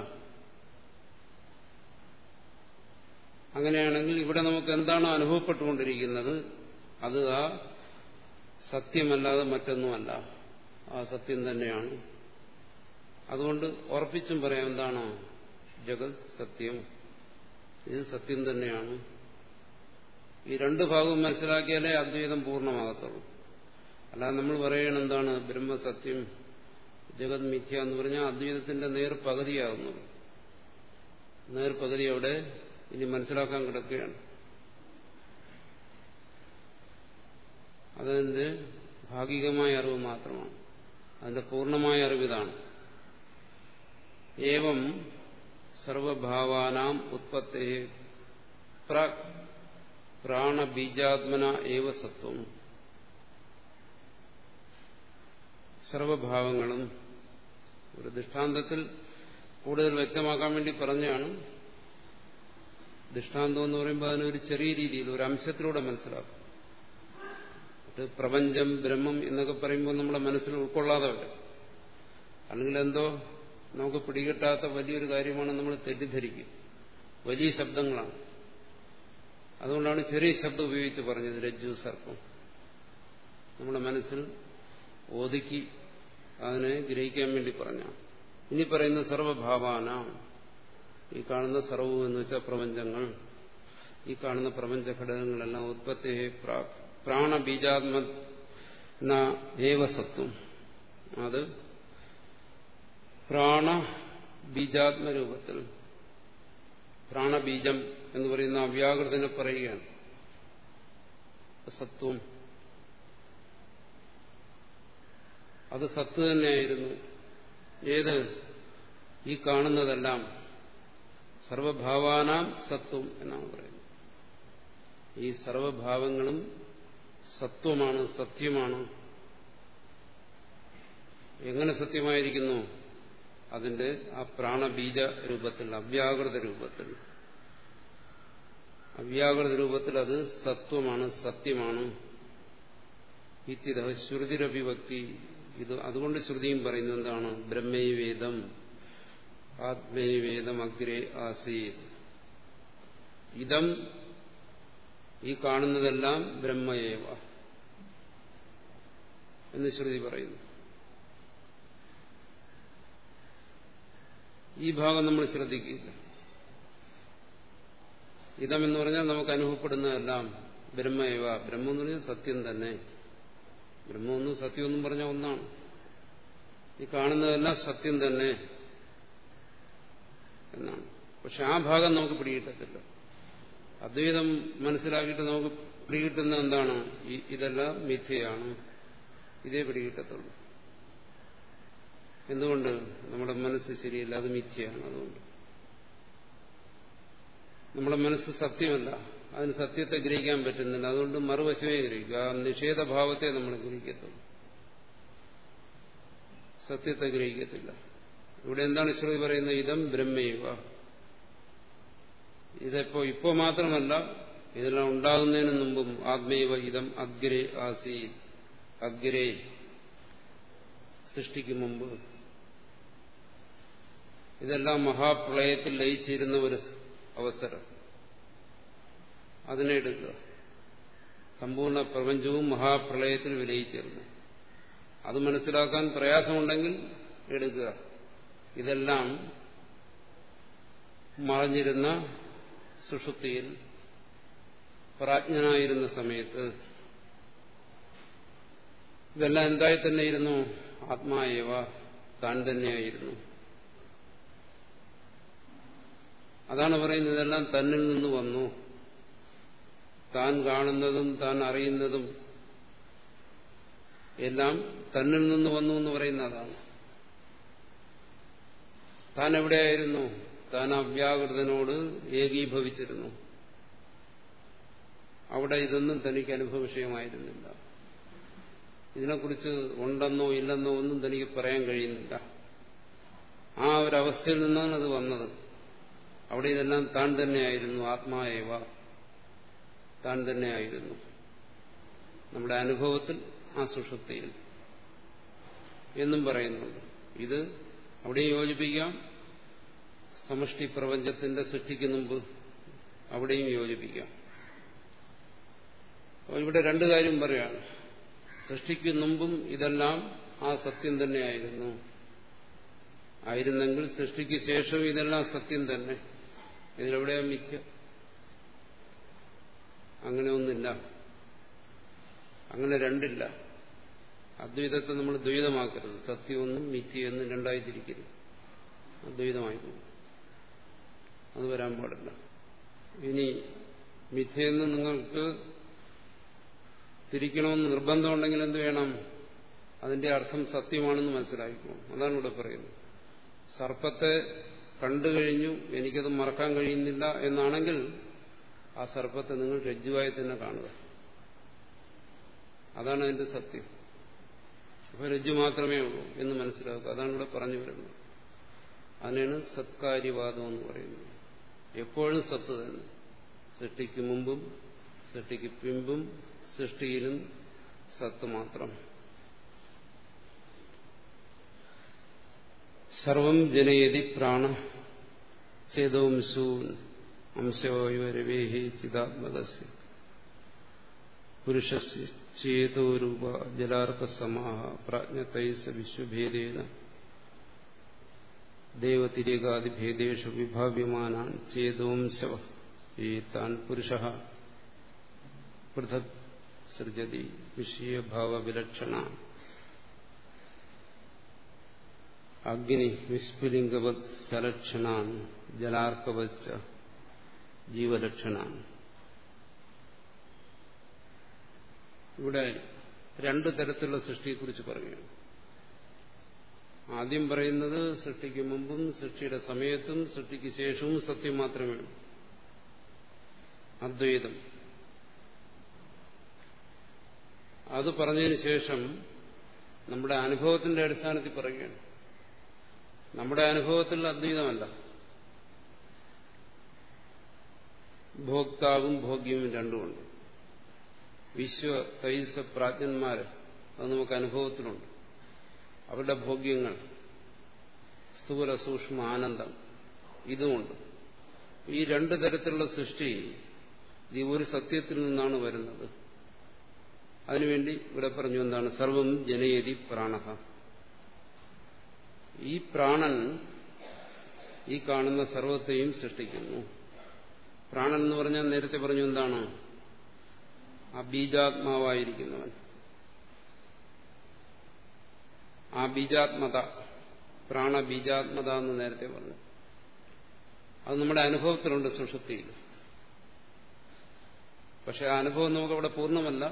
അങ്ങനെയാണെങ്കിൽ ഇവിടെ നമുക്ക് എന്താണോ അനുഭവപ്പെട്ടുകൊണ്ടിരിക്കുന്നത് അത് ആ സത്യമല്ലാതെ മറ്റൊന്നുമല്ല. ആ സത്യം തന്നെയാണ്. അതുകൊണ്ട് ഉറപ്പിച്ചും പറയാം എന്താണോ ജഗത് സത്യം? ഇത് സത്യം തന്നെയാണ്. ഈ രണ്ടു ഭാഗവും മനസ്സിലാക്കിയാലേ അദ്വൈതം പൂർണമാകത്തുള്ളൂ. അല്ലാതെ നമ്മൾ പറയണ എന്താണ്? ബ്രഹ്മസത്യം ജഗത് മിഥ്യ എന്ന് പറഞ്ഞാൽ അദ്വൈതത്തിന്റെ നേർ നേർപകുതി നേർ പകുതി അവിടെ ഇനി മനസ്സിലാക്കാൻ കിടക്കുകയാണ്. അതിന്റെ ഭാഗികമായ അറിവ് മാത്രമാണ്. അതിന്റെ പൂർണമായ അറിവിതാണ് ഏവം സർവഭാവാനാം ഉത്പത്തേ. പ്രാണബീജാത്മന ഏവ സത്വം. സർവഭാവങ്ങളും ഒരു ദൃഷ്ടാന്തത്തിൽ കൂടുതൽ വ്യക്തമാക്കാൻ വേണ്ടി പറഞ്ഞാണ്. ദൃഷ്ടാന്തം എന്ന് പറയുമ്പോൾ അതിനൊരു ചെറിയ രീതിയിൽ ഒരു അംശത്തിലൂടെ മനസ്സിലാക്കും. പ്രപഞ്ചം ബ്രഹ്മം എന്നൊക്കെ പറയുമ്പോൾ നമ്മുടെ മനസ്സിൽ ഉൾക്കൊള്ളാതെ അല്ലെങ്കിൽ എന്തോ നമുക്ക് പിടികിട്ടാത്ത വലിയൊരു കാര്യമാണ് നമ്മൾ തെറ്റിദ്ധരിക്കും വലിയ ശബ്ദങ്ങളാണ്. അതുകൊണ്ടാണ് ചെറിയ ശബ്ദം ഉപയോഗിച്ച് പറഞ്ഞത് രജ്ജു സർപ്പം. നമ്മുടെ മനസ്സിൽ ഒതുക്കി അതിനെ ഗ്രഹിക്കാൻ വേണ്ടി പറഞ്ഞ ഇനി പറയുന്ന സർവഭാവാന. ഈ കാണുന്ന സർവവും എന്ന് വെച്ചാൽ പ്രപഞ്ചങ്ങൾ. ഈ കാണുന്ന പ്രപഞ്ച ഘടകങ്ങളെല്ലാം ഉത്പത്തി പ്രാണബീജാത്മ ഏവസത്വം അത് പ്രാണ ബീജാത്മരൂപത്തിൽ. പ്രാണബീജം എന്ന് പറയുന്ന അവ്യാകൃതനെ പറയുകയാണ്. സത്വം. അത് സത്ത് തന്നെയായിരുന്നു. ഏത്? ഈ കാണുന്നതെല്ലാം സർവഭാവാനാം സത്വം എന്നാണ് പറയുന്നത്. ഈ സർവഭാവങ്ങളും സത്വമാണ് സത്യമാണ്. എങ്ങനെ സത്യമായിരിക്കുന്നു? അതിന്റെ ആ പ്രാണബീജ രൂപത്തിൽ അവ്യാകൃത രൂപത്തിൽ. അവ്യാകൃത രൂപത്തിൽ അത് സത്വമാണ് സത്യമാണ്. ഇത്തിര ശ്രുതിരഭിഭക്തി ഇത് അതുകൊണ്ട് ശ്രുതിയും പറയുന്നത് എന്താണ്? ബ്രഹ്മൈവേദം ആത്മൈവേദം അഗ്രേ ആസീത്. ഇതം ഈ കാണുന്നതെല്ലാം ബ്രഹ്മയേവ എന്ന് ശ്രുതി പറയുന്നു. ഈ ഭാഗം നമ്മൾ ശ്രദ്ധിക്കില്ല ഇതമെന്ന് പറഞ്ഞാൽ നമുക്ക് അനുഭവപ്പെടുന്നതെല്ലാം ബ്രഹ്മയവ ബ്രഹ്മം എന്ന് പറഞ്ഞാൽ സത്യം തന്നെ. ബ്രഹ്മമൊന്നും സത്യമൊന്നും പറഞ്ഞ ഒന്നാണ്. ഈ കാണുന്നതെല്ലാം സത്യം തന്നെ എന്നാണ്. പക്ഷെ ആ ഭാഗം നമുക്ക് പിടികിട്ടത്തില്ല. അദ്വൈതം മനസ്സിലാക്കിയിട്ട് നമുക്ക് പിടികിട്ടുന്ന എന്താണ്? ഇതെല്ലാം മിഥ്യയാണ്. ഇതേ പിടികിട്ടത്തുള്ളൂ. എന്തുകൊണ്ട്? നമ്മുടെ മനസ്സ് ശരിയല്ല അത് മിഥ്യയാണ് അതുകൊണ്ട്. നമ്മുടെ മനസ്സ് സത്യമല്ല അതിന് സത്യത്തെ ഗ്രഹിക്കാൻ പറ്റുന്നില്ല അതുകൊണ്ട് മറുവശമേ ഗ്രഹിക്കുക ആ നിഷേധഭാവത്തെ നമ്മൾ ഗ്രഹിക്കത്തുള്ളൂ. സത്യത്തെ ഗ്രഹിക്കത്തില്ല. ഇവിടെ എന്താണ് ശ്രുതി പറയുന്നത്? ഇതം ബ്രഹ്മയുവ. ഇതെപ്പോ ഇപ്പോ മാത്രമല്ല ഇതെല്ലാം ഉണ്ടാകുന്നതിന് മുമ്പും ആത്മീയവ ഇതം അഗ്രേ ആസീ അഗ്രേ സൃഷ്ടിക്കും മുമ്പ് ഇതെല്ലാം മഹാപ്രളയത്തിൽ ലയിച്ചിരുന്ന ഒരു അവസരം. അതിനെ എടുക്കുക. സമ്പൂർണ പ്രപഞ്ചവും മഹാപ്രളയത്തിൽ വിലയിച്ചിരുന്നു. അത് മനസ്സിലാക്കാൻ പ്രയാസമുണ്ടെങ്കിൽ എടുക്കുക. ഇതെല്ലാം മറഞ്ഞിരുന്ന സുഷുപ്തിയിൽ പ്രാജ്ഞനായിരുന്ന സമയത്ത്. ഇതെല്ലാം എന്തായി തന്നെയിരുന്നു ആത്മാവ താൻ തന്നെയായിരുന്നു. അതാണ് പറയുന്നത് ഇതെല്ലാം തന്നിൽ നിന്ന് വന്നു. താൻ കാണുന്നതും താൻ അറിയുന്നതും എല്ലാം തന്നിൽ നിന്ന് വന്നു എന്ന് പറയുന്ന അതാണ്. താൻ എവിടെയായിരുന്നു? താൻ അവ്യാകൃതനോട് ഏകീഭവിച്ചിരുന്നു. അവിടെ ഇതൊന്നും തനിക്ക് അനുഭവ വിഷയമായിരുന്നില്ല ഇതിനെക്കുറിച്ച് ഉണ്ടെന്നോ ഇല്ലെന്നോ ഒന്നും തനിക്ക് പറയാൻ കഴിയുന്നില്ല. ആ ഒരവസ്ഥയിൽ നിന്നാണ് അത് വന്നത്. അവിടെ ഇതെല്ലാം താൻ തന്നെയായിരുന്നു ആത്മാവേവ താൻ തന്നെയായിരുന്നു. നമ്മുടെ അനുഭവത്തിൽ ആ സുഷുപ്തിയിൽ. എന്നും പറയുന്നുണ്ട്. ഇത് അവിടെ യോജിപ്പിക്കാം. സമഷ്ടി പ്രപഞ്ചത്തിന്റെ സൃഷ്ടിക്ക് മുമ്പ് അവിടെയും യോജിപ്പിക്കാം. ഇവിടെ രണ്ടു കാര്യം പറയാണ്. സൃഷ്ടിക്ക് മുമ്പും ഇതെല്ലാം ആ സത്യം തന്നെയായിരുന്നു. ആയിരുന്നെങ്കിൽ സൃഷ്ടിക്ക് ശേഷം ഇതെല്ലാം സത്യം തന്നെ. ഇതിലെവിടെയാ മിക്ക? അങ്ങനെ ഒന്നില്ല അങ്ങനെ രണ്ടില്ല. അദ്വൈതത്തെ നമ്മൾ ദ്വൈതമാക്കരുത്. സത്യമൊന്നും മിഥ്യയൊന്നും രണ്ടായി തിരിക്കരുത് അദ്വൈതമായി പോകും. അത് വരാൻ പാടില്ല. ഇനി മിഥ്യയെന്ന് നിങ്ങൾക്ക് തിരിക്കണമെന്ന് നിർബന്ധമുണ്ടെങ്കിൽ എന്ത് വേണം? അതിന്റെ അർത്ഥം സത്യമാണെന്ന് മനസ്സിലാക്കിക്കോ അതാണ് ഇവിടെ പറയുന്നത്. സർപ്പത്തെ കണ്ടു കഴിഞ്ഞു എനിക്കത് മറക്കാൻ കഴിയുന്നില്ല എന്നാണെങ്കിൽ ആ സർപ്പത്തെ നിങ്ങൾ രജ്ജുവായി തന്നെ കാണുക. അതാണ് അതിന്റെ സത്യം. അപ്പൊ രജ്ജു മാത്രമേ ഉള്ളൂ എന്ന് മനസ്സിലാക്കുക. അതാണ് ഇവിടെ പറഞ്ഞു വരുന്നത്. അതിനാണ് സത്കാര്യവാദം എന്ന് പറയുന്നത്. എപ്പോഴും സത്ത് തന്നെ. സൃഷ്ടിക്ക് മുമ്പും സൃഷ്ടിക്ക് പിമ്പും സൃഷ്ടിയിലും സത്ത് മാത്രം. സർവം ജനയതി പ്രാണ ചേതോംശൂൻ അംശവായുവരവേഹി ചിതാത്മകസ്യ പുരുഷസ്യ ചേതോരൂപ ജലാർക്കസമാഹ പ്രാജ്ഞതൈസ വിശ്വഭേദേന ദേവതിരേകാദിഭേദേഷു വിഭാവ്യമാനാൻ ചേതോംശവ ഈ താൻ പുരുഷ പൃഥക് സൃജതി വിഷയഭാവവിലക്ഷണ അഗ്നി വിസ്ഫുലിംഗവത് സലക്ഷണാൻ ജലാർക്കവച്ച ജീവലക്ഷണാൻ ഇവിടെ രണ്ടു തരത്തിലുള്ള സൃഷ്ടിയെക്കുറിച്ച് പറയുകയാണ്. ആദ്യം പറയുന്നത് സൃഷ്ടിക്ക് മുമ്പും സൃഷ്ടിയുടെ സമയത്തും സൃഷ്ടിക്ക് ശേഷവും സത്യം മാത്രമേ അദ്വൈതം. അത് പറഞ്ഞതിന് ശേഷം നമ്മുടെ അനുഭവത്തിന്റെ അടിസ്ഥാനത്തിൽ പറയുകയാണ്. നമ്മുടെ അനുഭവത്തിൽ അദ്വൈതമല്ല. ഭോക്താവും ഭോഗ്യവും രണ്ടുമുണ്ട്. വിശ്വ തൈസ പ്രാജ്ഞന്മാർ അത് നമുക്ക് അനുഭവത്തിലുണ്ട്. അവരുടെ ഭോഗ്യങ്ങൾ സ്ഥൂല സൂക്ഷ്മ ആനന്ദം ഇതുമുണ്ട്. ഈ രണ്ടു തരത്തിലുള്ള സൃഷ്ടി ഈ ഒരു സത്യത്തിൽ നിന്നാണ് വരുന്നത്. അതിനുവേണ്ടി ഇവിടെ പറഞ്ഞു എന്താണ്? സർവം ജനയതി പ്രാണ. ഈ പ്രാണൻ ഈ കാണുന്ന സർവത്തെയും സൃഷ്ടിക്കുന്നു. പ്രാണൻ എന്ന് പറഞ്ഞാൽ നേരത്തെ പറഞ്ഞു എന്താണ്? ആ ബീജാത്മാവായിരിക്കുന്നവൻ. ആ ബീജാത്മത പ്രാണബീജാത്മത എന്ന് നേരത്തെ പറഞ്ഞു. അത് നമ്മുടെ അനുഭവത്തിലുണ്ട് സുഷുപ്തിയിൽ. പക്ഷെ ആ അനുഭവം നമുക്കവിടെ പൂർണമല്ല.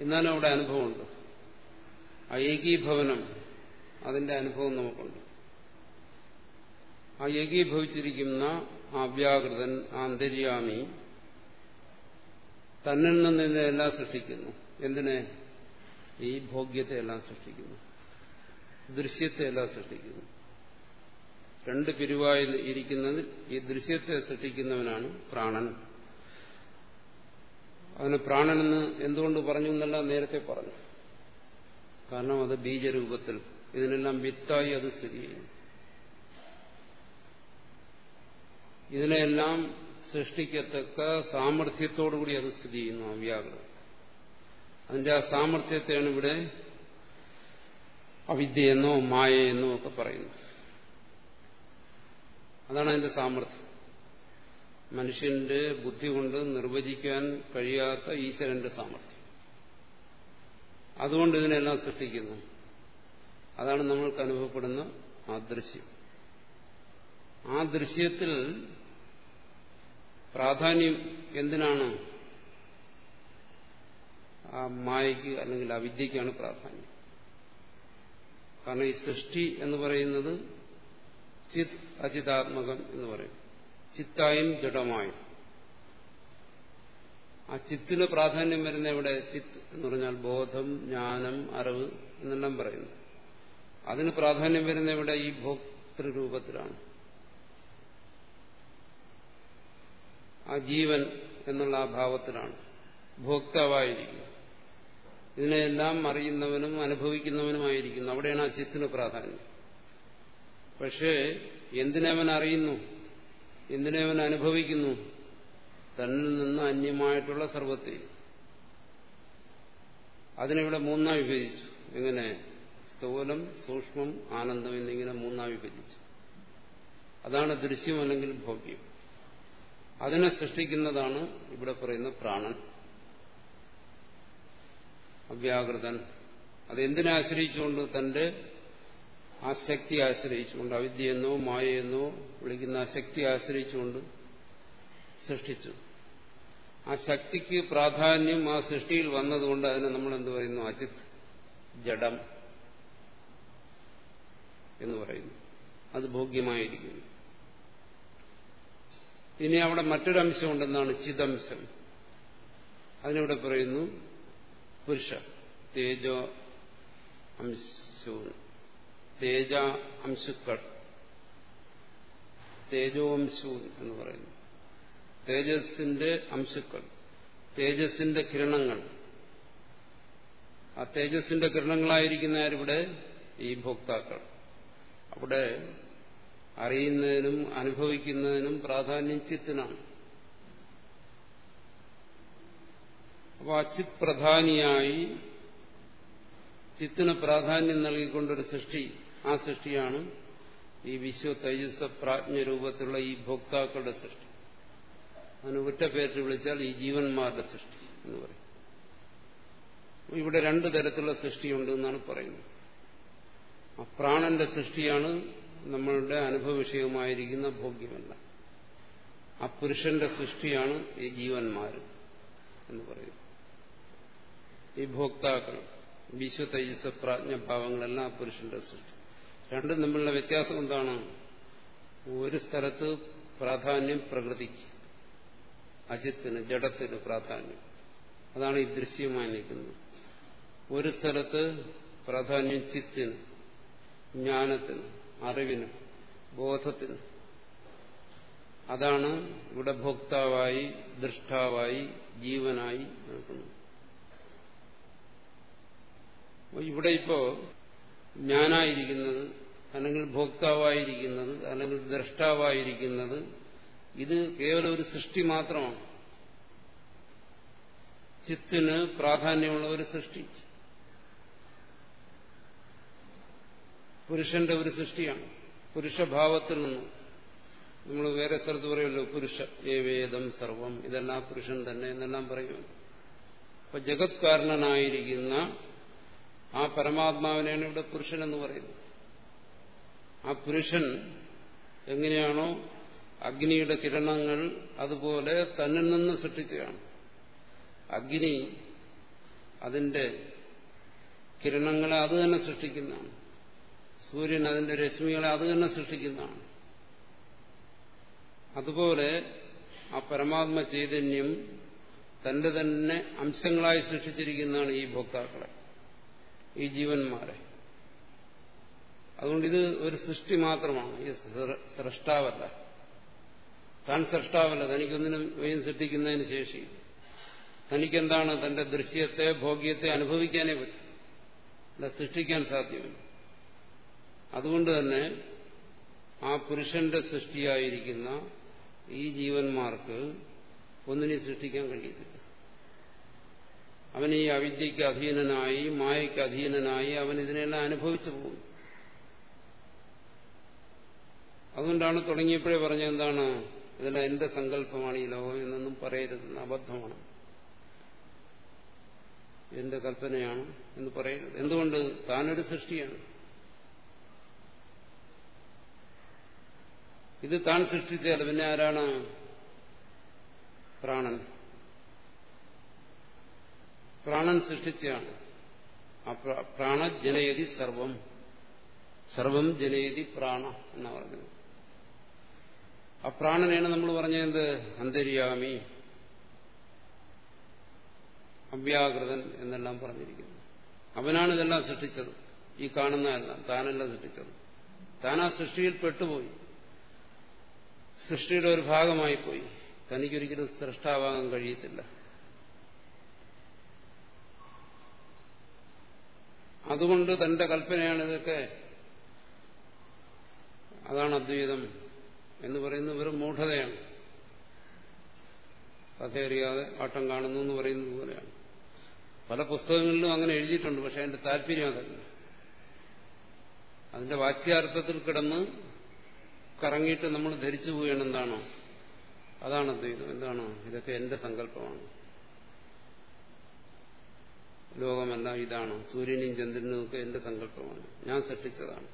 എന്നാലും അവിടെ അനുഭവമുണ്ട്. ആ ഏകീഭവനം അതിന്റെ അനുഭവം നമുക്കുണ്ട്. ആ ഏകീഭവിച്ചിരിക്കുന്ന ആ വ്യാകൃതൻ ആ അന്തര്യാമി തന്നിൽ നിന്ന് ഇതിനെല്ലാം സൃഷ്ടിക്കുന്നു. എന്തിനെ? ഈ ഭോഗ്യത്തെ എല്ലാം സൃഷ്ടിക്കുന്നു. ദൃശ്യത്തെ എല്ലാം സൃഷ്ടിക്കുന്നു. രണ്ട് പിരിവായി ഇരിക്കുന്നതിൽ ഈ ദൃശ്യത്തെ സൃഷ്ടിക്കുന്നവനാണ് പ്രാണൻ. അവന് പ്രാണനെന്ന് എന്തുകൊണ്ട് പറഞ്ഞു എന്നല്ല നേരത്തെ പറഞ്ഞു. കാരണം അത് ബീജരൂപത്തിൽ ഇതിനെല്ലാം വിത്തായി അത് സ്ഥിതി ചെയ്യുന്നു. ഇതിനെല്ലാം സൃഷ്ടിക്കത്തക്ക സാമർഥ്യത്തോടുകൂടി അത് സ്ഥിതി ചെയ്യുന്നു അവ്യാകൃതം. അതിന്റെ ആ സാമർഥ്യത്തെയാണ് ഇവിടെ അവിദ്യയെന്നോ മായയെന്നോ ഒക്കെ പറയുന്നത്. അതാണ് അതിന്റെ സാമർഥ്യം. മനുഷ്യന്റെ ബുദ്ധി കൊണ്ട് നിർവചിക്കാൻ കഴിയാത്ത ഈശ്വരന്റെ സാമർഥ്യം. അതുകൊണ്ട് ഇതിനെല്ലാം സൃഷ്ടിക്കുന്നു. അതാണ് നമ്മൾക്ക് അനുഭവപ്പെടുന്ന ആ ദൃശ്യം ആ ദൃശ്യത്തിൽ പ്രാധാന്യം എന്തിനാണ്? ആ മായയ്ക്ക് അല്ലെങ്കിൽ അവിദ്യക്കാണ് പ്രാധാന്യം. കാരണം ഈ സൃഷ്ടി എന്ന് പറയുന്നത് ചിത് അചിതാത്മകം എന്ന് പറയും. ചിത്തായും ജഡമായും. ആ ചിത്തിന് പ്രാധാന്യം വരുന്ന ഇവിടെ ചിത്ത് എന്ന് പറഞ്ഞാൽ ബോധം ജ്ഞാനം അറിവ് എന്നെല്ലാം പറയുന്നു. അതിന് പ്രാധാന്യം വരുന്ന ഇവിടെ ഈ ഭോക്തൃരൂപത്തിലാണ്. ആ ജീവൻ എന്നുള്ള ആ ഭാവത്തിലാണ്. ഭോക്താവായിരിക്കും ഇതിനെല്ലാം അറിയുന്നവനും അനുഭവിക്കുന്നവനുമായിരിക്കുന്നു അവിടെയാണ് ആ ചിത്തിന് പ്രാധാന്യം. പക്ഷേ എന്തിനവൻ അറിയുന്നു? എന്തിനവൻ അനുഭവിക്കുന്നു? തന്നിൽ നിന്ന് അന്യമായിട്ടുള്ള സർവത്തെ അതിനിവിടെ മൂന്നായി വിഭജിച്ചു. എങ്ങനെ? സ്ഥൂലം സൂക്ഷ്മം ആനന്ദം എന്നിങ്ങനെ മൂന്നായി വിഭജിച്ചു. അതാണ് ദൃശ്യം അല്ലെങ്കിൽ ഭോഗ്യം. അതിനെ സൃഷ്ടിക്കുന്നതാണ് ഇവിടെ പറയുന്ന പ്രാണൻ. അവ്യാകൃതൻ. അതെന്തിനെ ആശ്രയിച്ചുകൊണ്ട്? തന്റെ ആ ശക്തി ആശ്രയിച്ചുകൊണ്ട് അവിദ്യയെന്നോ മായയെന്നോ വിളിക്കുന്ന ആ ശക്തി ആശ്രയിച്ചുകൊണ്ട് സൃഷ്ടിച്ചു. ആ ശക്തിക്ക് പ്രാധാന്യം ആ സൃഷ്ടിയിൽ വന്നതുകൊണ്ട് അതിനെ നമ്മൾ എന്ത് പറയുന്നു? അജിത് ജഡം. എന്ന് പറയുന്നു. അത് ഭോഗ്യമായിരിക്കുന്നു ഇനി അവിടെ മറ്റൊരംശം അംശമുണ്ടെന്നാണ് ചിദംശം. അതിനിവിടെ പറയുന്നു പുരുഷ തേജോ അംശവും തേജ അംശുക്കൾ. തേജോംശവും എന്ന് പറയുന്നു. തേജസ്സിന്റെ അംശുക്കൾ. തേജസ്സിന്റെ കിരണങ്ങൾ. ആ തേജസ്സിന്റെ കിരണങ്ങളായിരിക്കുന്നവരിവിടെ ഈ ഭോക്താക്കൾ. അവിടെ അറിയുന്നതിനും അനുഭവിക്കുന്നതിനും പ്രാധാന്യം ചിത്തിനാണ്. അപ്പോൾ അച്ചിത് പ്രധാനിയായി ചിത്തിന് പ്രാധാന്യം നൽകിക്കൊണ്ടൊരു സൃഷ്ടി. ആ സൃഷ്ടിയാണ് ഈ വിശ്വ തേജസ് പ്രാജ്ഞ രൂപത്തിലുള്ള ഈ ഭോക്താക്കളുടെ സൃഷ്ടി. അതിന് ഒറ്റ പേരിൽ വിളിച്ചാൽ ഈ ജീവന്മാരുടെ സൃഷ്ടി എന്ന് പറയും. ഇവിടെ രണ്ടു തരത്തിലുള്ള സൃഷ്ടിയുണ്ട് എന്നാണ് പറയുന്നത്. പ്രാണന്റെ സൃഷ്ടിയാണ് നമ്മളുടെ അനുഭവ വിഷയമായിരിക്കുന്ന ഭോഗ്യമല്ല ആ പുരുഷന്റെ സൃഷ്ടിയാണ് ഈ ജീവന്മാർ എന്ന് പറയുന്നത് ഈ ഭോക്താക്കൾ വിശ്വ തേജസ് പ്രാജ്ഞഭാവങ്ങളെല്ലാം ആ പുരുഷന്റെ സൃഷ്ടി. രണ്ടും തമ്മിലുള്ള വ്യത്യാസം എന്താണ്? ഒരു സ്ഥലത്ത് പ്രാധാന്യം പ്രകൃതിക്ക് അജിത്തിന് ജഡത്തിന് പ്രാധാന്യം. അതാണ് ഈ ദൃശ്യമായി നിൽക്കുന്നത് ഒരു സ്ഥലത്ത് പ്രാധാന്യം ചിത്തിന്. ജ്ഞാനത്തിന് അറിവിന് ബോധത്തിന്. അതാണ് ഇവിടെ ഭോക്താവായി ദൃഷ്ടാവായി ജീവനായി നിൽക്കുന്നത് ഇവിടെ ഇപ്പോ ഞാനായിരിക്കുന്നത് അല്ലെങ്കിൽ ഭോക്താവായിരിക്കുന്നത് അല്ലെങ്കിൽ ദ്രഷ്ടാവായിരിക്കുന്നത് ഇത് കേവലം ഒരു സൃഷ്ടി മാത്രമാണ്. ചിത്തിന് പ്രാധാന്യമുള്ള ഒരു സൃഷ്ടി. പുരുഷന്റെ ഒരു സൃഷ്ടിയാണ്. പുരുഷഭാവത്തിൽ നിന്ന്. നമ്മൾ വേറെ സ്ഥലത്ത് പറയുമല്ലോ പുരുഷ ഏ വേദം സർവം ഇതെല്ലാം പുരുഷൻ തന്നെ എന്നെല്ലാം പറയുമല്ലോ അപ്പൊ ജഗത്കാരണനായിരിക്കുന്ന ആ പരമാത്മാവിനെയാണ് ഇവിടെ പുരുഷൻ എന്ന് പറയുന്നത്. ആ പുരുഷൻ എങ്ങനെയാണോ അഗ്നിയുടെ കിരണങ്ങൾ അതുപോലെ തന്നിൽ നിന്ന് സൃഷ്ടിച്ചതാണ്. അഗ്നി അതിന്റെ കിരണങ്ങളെ അത് തന്നെ സൃഷ്ടിക്കുന്നതാണ്. സൂര്യൻ അതിന്റെ രശ്മികളെ അത് തന്നെ സൃഷ്ടിക്കുന്നതാണ്. അതുപോലെ ആ പരമാത്മ ചൈതന്യം തന്റെ തന്നെ അംശങ്ങളായി സൃഷ്ടിച്ചിരിക്കുന്നതാണ് ഈ ഭോക്താക്കളെ ഈ ജീവന്മാരെ. അതുകൊണ്ട് ഇത് ഒരു സൃഷ്ടി മാത്രമാണ്. ഈ സൃഷ്ടാവല്ല. താൻ സൃഷ്ടാവല്ല. തനിക്കൊന്നിനും വേഗം സൃഷ്ടിക്കുന്നതിന് ശേഷി. തനിക്കെന്താണ് തന്റെ ദൃശ്യത്തെ ഭോഗ്യത്തെ അനുഭവിക്കാനേ പറ്റും. അല്ല സൃഷ്ടിക്കാൻ സാധ്യമല്ല. അതുകൊണ്ട് തന്നെ ആ പുരുഷന്റെ സൃഷ്ടിയായിരിക്കുന്ന ഈ ജീവന്മാർക്ക് ഒന്നിനെ സൃഷ്ടിക്കാൻ കഴിയത്തില്ല. അവൻ ഈ അവിദ്യയ്ക്ക് അധീനനായി മായയ്ക്ക് അധീനനായി അവൻ ഇതിനെല്ലാം അനുഭവിച്ചു പോകും അതുകൊണ്ടാണ് തുടങ്ങിയപ്പോഴേ പറഞ്ഞ എന്താണ്? ഇതെല്ലാം എന്റെ സങ്കല്പമാണ് ഈ ലോകം എന്നൊന്നും പറയരുത് അബദ്ധമാണ്. എന്റെ കൽപ്പനയാണ് എന്ന് പറയരുത്. എന്തുകൊണ്ട്? താനൊരു സൃഷ്ടിയാണ്. ഇത് താൻ സൃഷ്ടിച്ചാൽ പിന്നെ ആരാണ് പ്രാണൻ? പ്രാണൻ സൃഷ്ടിച്ചാണ് പ്രാണ ജനയതി സർവം. സർവം ജനയതി പ്രാണ എന്നാ പറഞ്ഞത്. ആ പ്രാണനെയാണ് നമ്മൾ പറഞ്ഞത് അന്തര്യാമി. അവ്യാകൃതൻ എന്നെല്ലാം പറഞ്ഞിരിക്കുന്നു. അവനാണ് ഇതെല്ലാം സൃഷ്ടിച്ചത്. ഈ കാണുന്നതെല്ലാം താനെല്ലാം സൃഷ്ടിച്ചത്. താൻ ആ സൃഷ്ടിയിൽ പെട്ടുപോയി. സൃഷ്ടിയുടെ ഒരു ഭാഗമായി പോയി. തനിക്കൊരിക്കലും സൃഷ്ടാവാകാൻ കഴിയത്തില്ല. അതുകൊണ്ട് തന്റെ കൽപ്പനയാണ് ഇതൊക്കെ. അതാണ് അദ്വൈതം എന്ന് പറയുന്നത് വെറും മൂഢതയാണ്. കഥയറിയാതെ ആട്ടം കാണുന്നു എന്ന് പറയുന്നത് പോലെയാണ്. പല പുസ്തകങ്ങളിലും അങ്ങനെ എഴുതിയിട്ടുണ്ട് പക്ഷെ അതിന്റെ താല്പര്യം അതല്ല. അതിന്റെ വാച്യാർത്ഥത്തിൽ കിടന്ന് കറങ്ങിയിട്ട് നമ്മൾ ധരിച്ചു പോവുകയാണ് എന്താണോ? അതാണ് അദ്വൈതം എന്താണോ? ഇതൊക്കെ എന്റെ സങ്കല്പമാണ്. ലോകമെല്ലാം ഇതാണ്. സൂര്യനും ചന്ദ്രനും ഒക്കെ എന്റെ സങ്കല്പമാണ്. ഞാൻ സൃഷ്ടിച്ചതാണ്.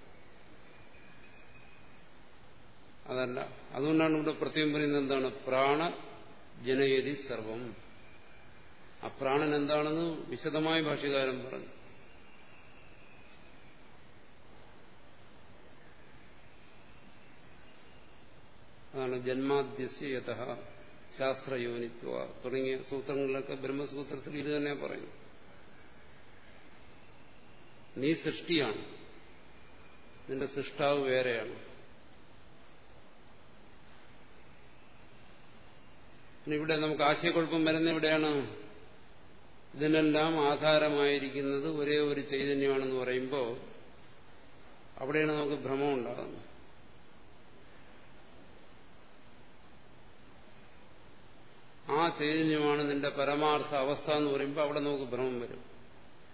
അതല്ല. അതുകൊണ്ടാണ് ഇവിടെ പ്രത്യേകം പറയുന്നത് എന്താണ്? പ്രാണ ജനയതി സർവം. ആ പ്രാണൻ എന്താണെന്ന് വിശദമായ ഭാഷകാരം പറഞ്ഞു. അതാണ് ജന്മാദ്യസ്യത ശാസ്ത്രയോനിത്വ തുടങ്ങിയ സൂത്രങ്ങളിലൊക്കെ ബ്രഹ്മസൂത്രത്തിൽ ഇത് തന്നെ പറയുന്നു. നീ സൃഷ്ടിയാണ്. നിന്റെ സൃഷ്ടാവ് വേറെയാണ്. ഇവിടെ നമുക്ക് ആശയക്കുഴപ്പം വരുന്ന എവിടെയാണ്? ഇതിനെല്ലാം ആധാരമായിരിക്കുന്നത് ഒരേ ഒരു ചൈതന്യമാണെന്ന് പറയുമ്പോൾ അവിടെയാണ് നമുക്ക് ഭ്രമം ഉണ്ടാകുന്നത്. ആ ചൈതന്യമാണ് നിന്റെ പരമാർത്ഥ അവസ്ഥ എന്ന് പറയുമ്പോൾ അവിടെ നമുക്ക് ഭ്രമം വരും.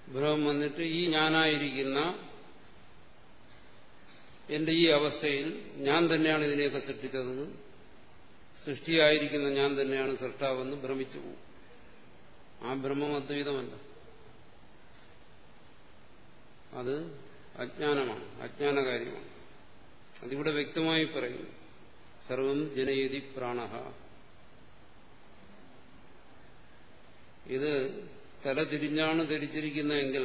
ഭ്രമം വന്നിട്ട് ഈ ഞാനായിരിക്കുന്ന എന്റെ ഈ അവസ്ഥയിൽ ഞാൻ തന്നെയാണ് ഇതിനെയൊക്കെ സൃഷ്ടിച്ചതെന്ന് സൃഷ്ടിയായിരിക്കുന്ന ഞാൻ തന്നെയാണ് സൃഷ്ടാവെന്ന് ഭ്രമിച്ചു പോകും ആ ഭ്രമം അദ്വൈതമല്ല. അത് അജ്ഞാനമാണ് അജ്ഞാനകാര്യമാണ്. അതിവിടെ വ്യക്തമായി പറയുന്നു. സർവം ജനയതി പ്രാണ. ഇത് തല തിരിഞ്ഞാണ് ധരിച്ചിരിക്കുന്നതെങ്കിൽ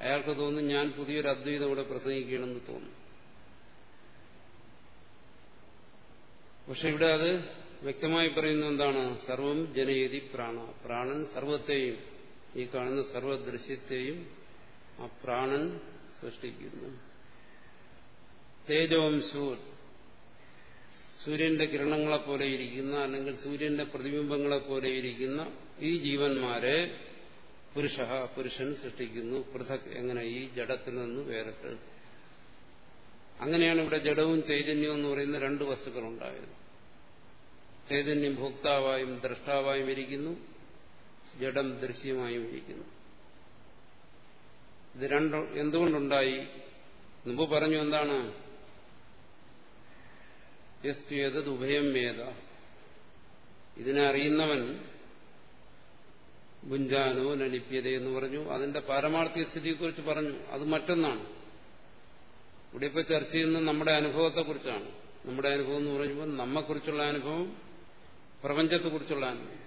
അയാൾക്ക് തോന്നും ഞാൻ പുതിയൊരു അദ്വൈതം ഇവിടെ പ്രസംഗിക്കണമെന്ന് തോന്നും. പക്ഷെ ഇവിടെ അത് വ്യക്തമായി പറയുന്ന എന്താണ്? സർവം ജനയതി പ്രാണ. പ്രാണൻ സർവത്തെയും ഈ കാണുന്ന സർവദൃശ്യത്തെയും ആ പ്രാണൻ സൃഷ്ടിക്കുന്നു. തേജവംശൂർ സൂര്യന്റെ കിരണങ്ങളെ പോലെ ഇരിക്കുന്ന അല്ലെങ്കിൽ സൂര്യന്റെ പ്രതിബിംബങ്ങളെ പോലെ ഇരിക്കുന്ന ഈ ജീവന്മാരെ പുരുഷ പുരുഷൻ സൃഷ്ടിക്കുന്നു. പൃഥക് എങ്ങനെ ഈ ജഡത്തിൽ നിന്ന് വേറിട്ട്? അങ്ങനെയാണ് ഇവിടെ ജഡവും ചൈതന്യവും എന്ന് പറയുന്ന രണ്ട് വസ്തുക്കൾ ഉണ്ടായത് ചൈതന്യം ഭോക്താവായും ദ്രഷ്ടാവായും ഇരിക്കുന്നു. ജഡം ദൃശ്യമായും ഇരിക്കുന്നു. ഇത് രണ്ട് എന്തുകൊണ്ടുണ്ടായി? മുമ്പ് പറഞ്ഞു എന്താണ്? യസ്തുയത് ഉഭയം വേദ ഇതിനെ അറിയുന്നവൻ ഭുഞ്ചാനോ നലിപ്യത എന്ന് പറഞ്ഞു. അതിന്റെ പാരമാർത്ഥിക സ്ഥിതിയെക്കുറിച്ച് പറഞ്ഞു. അത് മറ്റൊന്നാണ്. ഇവിടെ ഇപ്പോൾ ചർച്ച ചെയ്യുന്നത് നമ്മുടെ അനുഭവത്തെക്കുറിച്ചാണ്. നമ്മുടെ അനുഭവം എന്ന് പറയുമ്പോൾ നമ്മെക്കുറിച്ചുള്ള അനുഭവം പ്രപഞ്ചത്തെക്കുറിച്ചുള്ള അനുഭവം.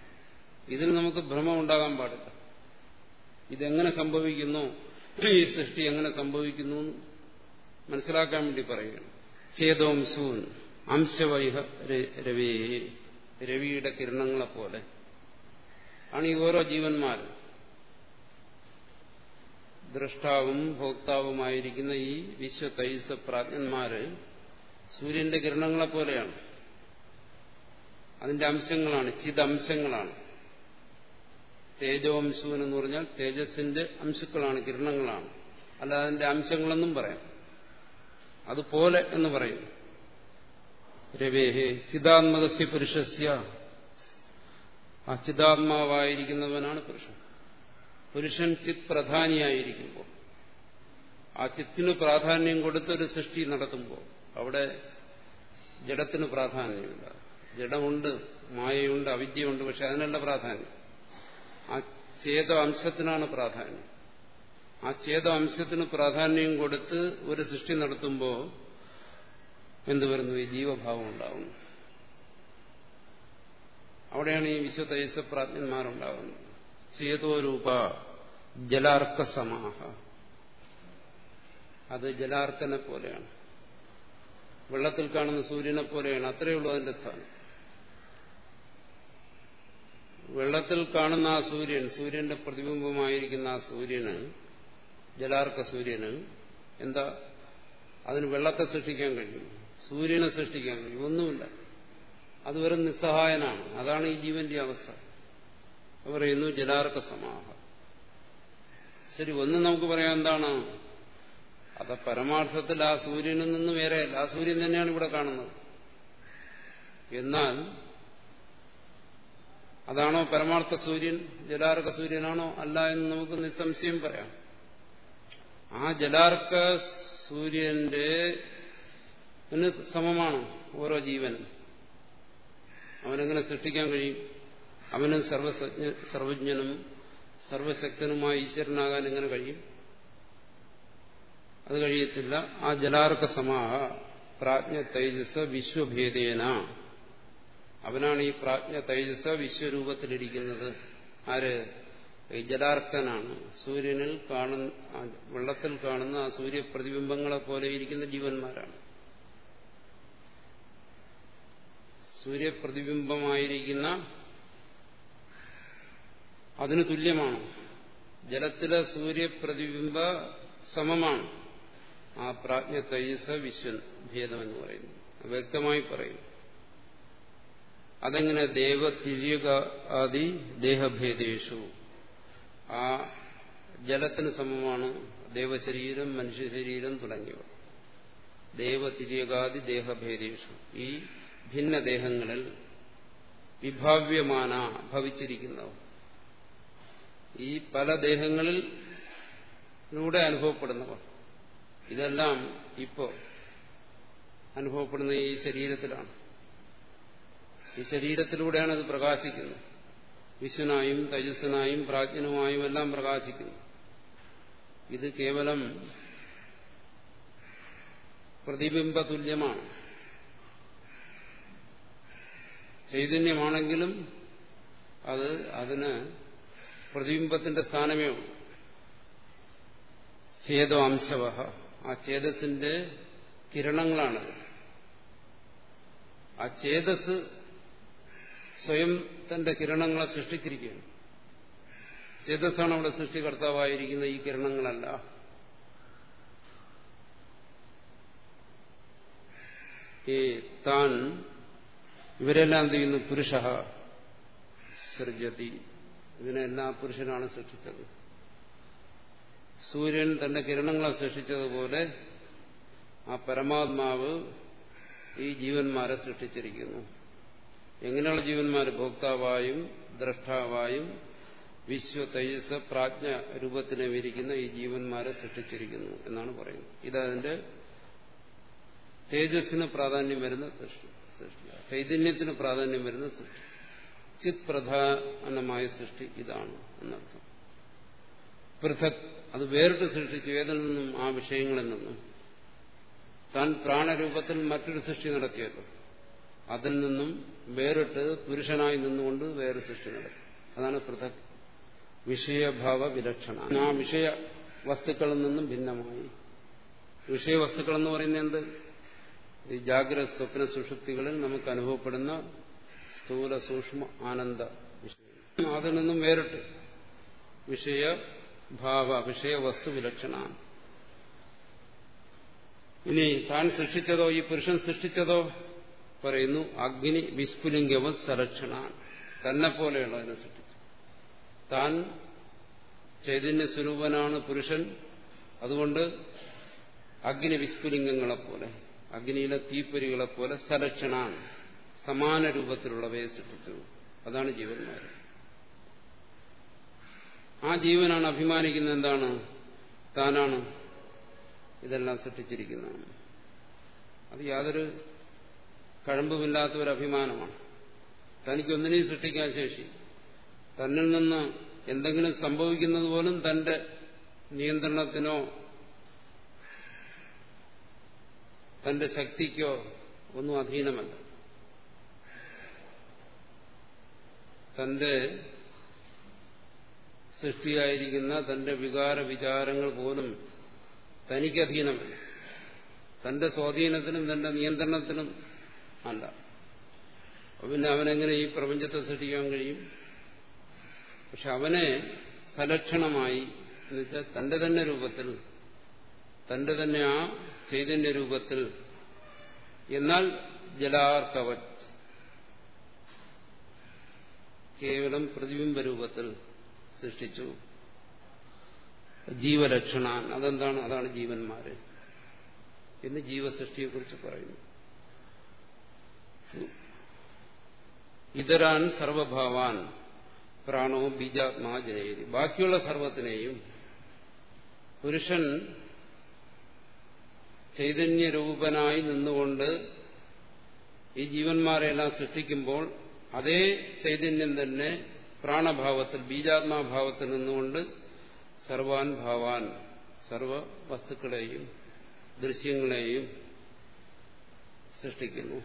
ഇതിൽ നമുക്ക് ഭ്രമം ഉണ്ടാകാൻ പാടില്ല. ഇതെങ്ങനെ സംഭവിക്കുന്നു? ഈ സൃഷ്ടി എങ്ങനെ സംഭവിക്കുന്നു മനസ്സിലാക്കാൻ വേണ്ടി പറയുകയാണ്. ചേതോംസൂൻ അംശവൈഹ രവിയെ രവിയുടെ കിരണങ്ങളെ പോലെ ആണ് ഈ ഓരോ ജീവന്മാരും. ദ്രഷ്ടാവും ഭോക്താവുമായിരിക്കുന്ന ഈ വിശ്വ തൈസ പ്രാജ്ഞന്മാര് സൂര്യന്റെ കിരണങ്ങളെ പോലെയാണ് അതിന്റെ അംശങ്ങളാണ് ചിതംശങ്ങളാണ്. തേജോംശുവൻ എന്ന് പറഞ്ഞാൽ തേജസ്സിന്റെ അംശുക്കളാണ് കിരണങ്ങളാണ്. അല്ല അതിന്റെ അംശങ്ങളെന്നും പറയാം. അതുപോലെ എന്ന് പറയും. രവേഹേ ചിതാത്മകസ്യ പുരുഷസ്യ ആ ചിതാത്മാവായിരിക്കുന്നവനാണ് പുരുഷൻ. പുരുഷൻ ചിത് പ്രധാനിയായിരിക്കുമ്പോൾ ആ ചിത്തിന് പ്രാധാന്യം കൊടുത്തൊരു സൃഷ്ടി നടത്തുമ്പോൾ അവിടെ ജഡത്തിന് പ്രാധാന്യമില്ല. ജഡമുണ്ട് മായയുണ്ട് അവിദ്യയുണ്ട് പക്ഷെ അതിനല്ല പ്രാധാന്യം. ആ ചേത അംശത്തിനാണ് പ്രാധാന്യം. ആ ചേത അംശത്തിന് പ്രാധാന്യം കൊടുത്ത് ഒരു സൃഷ്ടി നടത്തുമ്പോൾ എന്തുവരുന്നു ഈ ജീവഭാവം ഉണ്ടാവുന്നു. അവിടെയാണ് ഈ വിശ്വ തൈസപ്രാജ്ഞന്മാരുണ്ടാകുന്നത് ചേതോരൂപ ജലാർക്ക സമാഹ അത് ജലാർക്കനെ പോലെയാണ്. വെള്ളത്തിൽ കാണുന്ന സൂര്യനെ പോലെയാണ്. അത്രയുള്ളൂ അതിന്റെ സ്ഥാനം. വെള്ളത്തിൽ കാണുന്ന ആ സൂര്യൻ സൂര്യന്റെ പ്രതിബിംബമായിരിക്കുന്ന ആ സൂര്യന് ജലാർക്ക സൂര്യന് എന്താ? അതിന് വെള്ളത്തെ സൃഷ്ടിക്കാൻ കഴിയും. സൂര്യനെ സൃഷ്ടിക്കാൻ കഴിയും. ഒന്നുമില്ല. അത് വെറും നിസ്സഹായനാണ്. അതാണ് ഈ ജീവന്റെ അവസ്ഥ. പറയുന്നു ജലാർക്ക സമാഹ. ശരി ഒന്ന് നമുക്ക് പറയാം എന്താണ്? അത് പരമാർത്ഥത്തിൽ ആ സൂര്യനിൽ നിന്ന് വേറെയല്ല. ആ സൂര്യൻ തന്നെയാണ് ഇവിടെ കാണുന്നത്. എന്നാൽ അതാണോ പരമാർത്ഥ സൂര്യൻ ജലാർക്ക സൂര്യനാണോ അല്ല എന്ന് നമുക്ക് നിസ്സംശയം പറയാം. ആ ജലാർക്ക സൂര്യന്റെ സമമാണ് ഓരോ ജീവനും. അവനെങ്ങനെ സൃഷ്ടിക്കാൻ കഴിയും. അവനും സർവസജ്ഞ സർവജ്ഞനും സർവശക്തനുമായ ഈശ്വരനാകാൻ എങ്ങനെ കഴിയും? അത് കഴിയത്തില്ല. ആ ജലാർക്ക സമാഹ പ്രാജ്ഞ തേജസ് വിശ്വഭേദേന. അവനാണ് ഈ പ്രാജ്ഞ തേജസ് വിശ്വരൂപത്തിലിരിക്കുന്നത്. ആര്? ഈ ജലാർക്കനാണ്. സൂര്യനിൽ കാണുന്ന വെള്ളത്തിൽ കാണുന്ന ആ സൂര്യപ്രതിബിംബങ്ങളെ പോലെ ഇരിക്കുന്ന ജീവന്മാരാണ്. സൂര്യപ്രതിബിംബമായിരിക്കുന്ന അതിന് തുല്യമാണ്. ജലത്തിലെ സൂര്യപ്രതിബിംബ സമമാണ്. ആ പ്രാജ്ഞ തൈസ വിശ്വൻ ഭേദം എന്ന് പറയുന്നു. വ്യക്തമായി പറയും. അതെങ്ങനെ ദേവ ദേഹഭേദേഷു. ആ ജലത്തിന് സമമാണ് ദേവശരീരം മനുഷ്യശരീരം തുടങ്ങിയവ. ദേവതിര്യകാദി ദേഹഭേദേഷു. ഈ ഭിന്ന ദേഹങ്ങളിൽ വിഭാവ്യമാന ഭവിച്ചിരിക്കുന്നവ ഈ പല ദേഹങ്ങളിൽ ലൂടെ അനുഭവപ്പെടുന്നവർ. ഇതെല്ലാം ഇപ്പോ അനുഭവപ്പെടുന്ന ഈ ശരീരത്തിലാണ്. ഈ ശരീരത്തിലൂടെയാണ് അത് പ്രകാശിക്കുന്നത്. വിശ്വനായും തജസ്സനായും പ്രാജ്ഞനുമായും എല്ലാം പ്രകാശിക്കുന്നു. ഇത് കേവലം പ്രതിബിംബ തുല്യമാണ് ചൈതന്യമാണെങ്കിലും അത് അതിന് പ്രതിബിംബത്തിന്റെ സ്ഥാനമേ ഉള്ളൂ. ആ ചേതസിന്റെ കിരണങ്ങളാണ്. ആ ചേതസ് സ്വയം തന്റെ കിരണങ്ങളെ സൃഷ്ടിച്ചിരിക്കുകയാണ്. ചേതസ്സാണ് അവിടെ സൃഷ്ടികർത്താവായിരിക്കുന്ന ഈ കിരണങ്ങളല്ല. ഈ താൻ ഇവരെല്ലാം എന്ത് ചെയ്യുന്നു? പുരുഷ സൃജതി. ഇതിനെല്ലാം പുരുഷനാണ് സൃഷ്ടിച്ചത്. സൂര്യൻ തന്റെ കിരണങ്ങളെ സൃഷ്ടിച്ചതുപോലെ ആ പരമാത്മാവ് ഈ ജീവന്മാരെ സൃഷ്ടിച്ചിരിക്കുന്നു. എങ്ങനെയുള്ള ജീവന്മാർ ഭോക്താവായും ദ്രഷ്ടാവായും വിശ്വ തേജസ് പ്രാജ്ഞ രൂപത്തിനെ വിരിക്കുന്ന ഈ ജീവന്മാരെ സൃഷ്ടിച്ചിരിക്കുന്നു എന്നാണ് പറയുന്നത്. ഇതതിന്റെ തേജസ്സിന് പ്രാധാന്യം വരുന്ന സൃഷ്ടി ചൈതന്യത്തിന് പ്രാധാന്യം വരുന്ന സൃഷ്ടി. ചിത് പ്രധാനമായ സൃഷ്ടി ഇതാണ് എന്നർത്ഥം. പൃഥക് അത് വേറിട്ട് സൃഷ്ടിച്ചു ഏതിൽ നിന്നും ആ വിഷയങ്ങളിൽ നിന്നും. താൻ പ്രാണരൂപത്തിൽ മറ്റൊരു സൃഷ്ടി നടത്തിയല്ലോ. അതിൽ നിന്നും വേറിട്ട് പുരുഷനായി നിന്നുകൊണ്ട് വേറെ സൃഷ്ടി നടത്തി. അതാണ് പൃഥക്. വിഷയഭാവ വിലക്ഷണ. ആ വിഷയ വസ്തുക്കളിൽ നിന്നും ഭിന്നമായി. വിഷയവസ്തുക്കൾ എന്ന് പറയുന്നത് എന്ത്? ഈ ജാഗ്രത സ്വപ്ന സുഷുപ്തികളിൽ നമുക്ക് അനുഭവപ്പെടുന്ന സ്ഥൂല സൂക്ഷ്മ ആനന്ദ വിഷയം അതിൽ നിന്നും വേറിട്ട് വിഷയ ഭാവ വിഷയ വസ്തു വിലക്ഷണമാണ്. ഇനി താൻ സൃഷ്ടിച്ചതോ ഈ പുരുഷൻ സൃഷ്ടിച്ചതോ പറയുന്നു അഗ്നി വിസ്ഫുലിംഗവ സലക്ഷണാണ് തന്നെ പോലെയുള്ളതിനെ സൃഷ്ടിച്ചു. താൻ ചൈതന്യ സ്വരൂപനാണ് പുരുഷൻ. അതുകൊണ്ട് അഗ്നി വിസ്ഫുലിംഗങ്ങളെപ്പോലെ. അഗ്നിയിലെ തീപ്പൊരികളെ പോലെ സലക്ഷണാണ് സമാന രൂപത്തിലുള്ളവയെ സൃഷ്ടിച്ചത് അതാണ് ജീവന്മാർ. ആ ജീവനാണ് അഭിമാനിക്കുന്നത് എന്താണ്? താനാണ് ഇതെല്ലാം സൃഷ്ടിച്ചിരിക്കുന്നതാണ് അത് യാതൊരു കഴമ്പുമില്ലാത്ത ഒരു അഭിമാനമാണ് തനിക്കൊന്നിനെയും സൃഷ്ടിക്കാൻ ശേഷി. തന്നിൽ നിന്ന് എന്തെങ്കിലും സംഭവിക്കുന്നത് പോലും തന്റെ നിയന്ത്രണത്തിനോ തന്റെ ശക്തിക്കോ ഒന്നും അധീനമല്ല. തന്റെ സൃഷ്ടിയായിരിക്കുന്ന തന്റെ വികാര വിചാരങ്ങൾ പോലും തനിക്ക് അധീനമല്ല. തന്റെ സ്വാധീനത്തിനും തന്റെ നിയന്ത്രണത്തിനും അല്ല. പിന്നെ അവനെങ്ങനെ ഈ പ്രപഞ്ചത്തെ സൃഷ്ടിക്കാൻ കഴിയും? പക്ഷെ അവനെ സലക്ഷണമായി എന്നുവെച്ചാൽ തന്റെ തന്നെ രൂപത്തിൽ തന്റെ തന്നെ ആ ചൈതന്യ രൂപത്തിൽ. എന്നാൽ ജലാർത്തവ കേവലം പ്രതിബിംബ രൂപത്തിൽ സൃഷ്ടിച്ചു. ജീവലക്ഷണാൻ. അതെന്താണ്? അതാണ് ജീവന്മാര്. എന്ന് ജീവസൃഷ്ടിയെക്കുറിച്ച് പറയുന്നു. ഇതരാൻ സർവഭാവാൻ പ്രാണോ ബീജാത്മാ ജനേരി ബാക്കിയുള്ള സർവത്തിനെയും പുരുഷൻ ചൈതന്യരൂപനായി നിന്നുകൊണ്ട് ഈ ജീവന്മാരെല്ലാം സൃഷ്ടിക്കുമ്പോൾ അതേ ചൈതന്യം തന്നെ പ്രാണഭാവത്തിൽ ബീജാത്മാഭാവത്തിൽ നിന്നുകൊണ്ട് സർവാൻ ഭാവാൻ സർവ വസ്തുക്കളെയും ദൃശ്യങ്ങളെയും സൃഷ്ടിക്കുന്നു.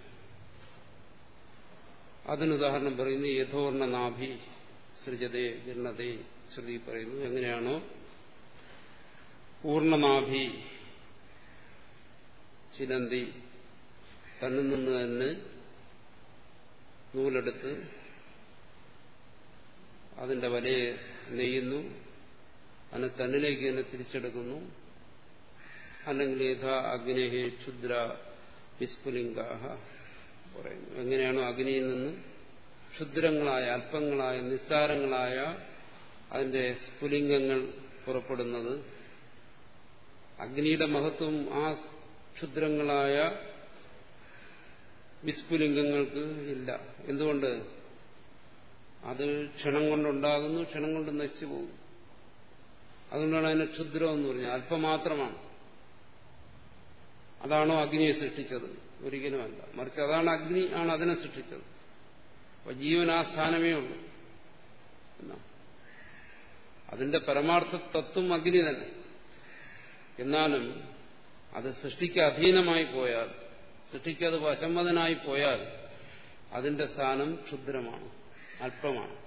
അതിനുദാഹരണം പറയുന്നു യഥോർണ നാഭി സൃജതേ ഗിർണതേ ശ്രുതി പറയുന്നു. എങ്ങനെയാണോ? പൂർണനാഭി ചിലന്തി തന്നിൽ നിന്ന് തന്നെ നൂലെടുത്ത് അതിന്റെ വലയെ നെയ്യുന്നു. അതിനെ തന്നിലേക്ക് തന്നെ തിരിച്ചെടുക്കുന്നു. അല്ലെങ്കിൽ യഥാ അഗ്നേഹി ക്ഷുദ്ര വിസ്ഫുലിംഗാഹ പറയുന്നു. എങ്ങനെയാണോ അഗ്നിയിൽ നിന്ന് ക്ഷുദ്രങ്ങളായ അല്പങ്ങളായ നിസ്സാരങ്ങളായ അതിന്റെ സ്ഫുലിംഗങ്ങൾ പുറപ്പെടുന്നത്. അഗ്നിയുടെ മഹത്വം ആ ക്ഷുദ്രങ്ങളായ വിസ്ഫുലിംഗങ്ങൾക്ക് ഇല്ല. എന്തുകൊണ്ട്? അത് ക്ഷണം കൊണ്ടുണ്ടാകുന്നു ക്ഷണം കൊണ്ട് നശിച്ചു പോകും അതുകൊണ്ടാണ് അതിനെ ക്ഷുദ്രം എന്ന് പറഞ്ഞാൽ അല്പമാത്രമാണ് അതാണോ അഗ്നിയെ സൃഷ്ടിച്ചത്? ഒരിക്കലുമല്ല മറിച്ച് അതാണ് അഗ്നി ആണ് അതിനെ സൃഷ്ടിച്ചത്. അപ്പൊ ജീവൻ ആ സ്ഥാനമേ ഉള്ളൂ. അതിന്റെ പരമാർത്ഥ തത്വം അഗ്നി തന്നെ. എന്നാലും അത് സൃഷ്ടിക്ക് അധീനമായി പോയാൽ സൃഷ്ടിക്ക് അത് വശംവദനായി പോയാൽ അതിന്റെ സ്ഥാനം ക്ഷുദ്രമാണ് അല്പമാണ്.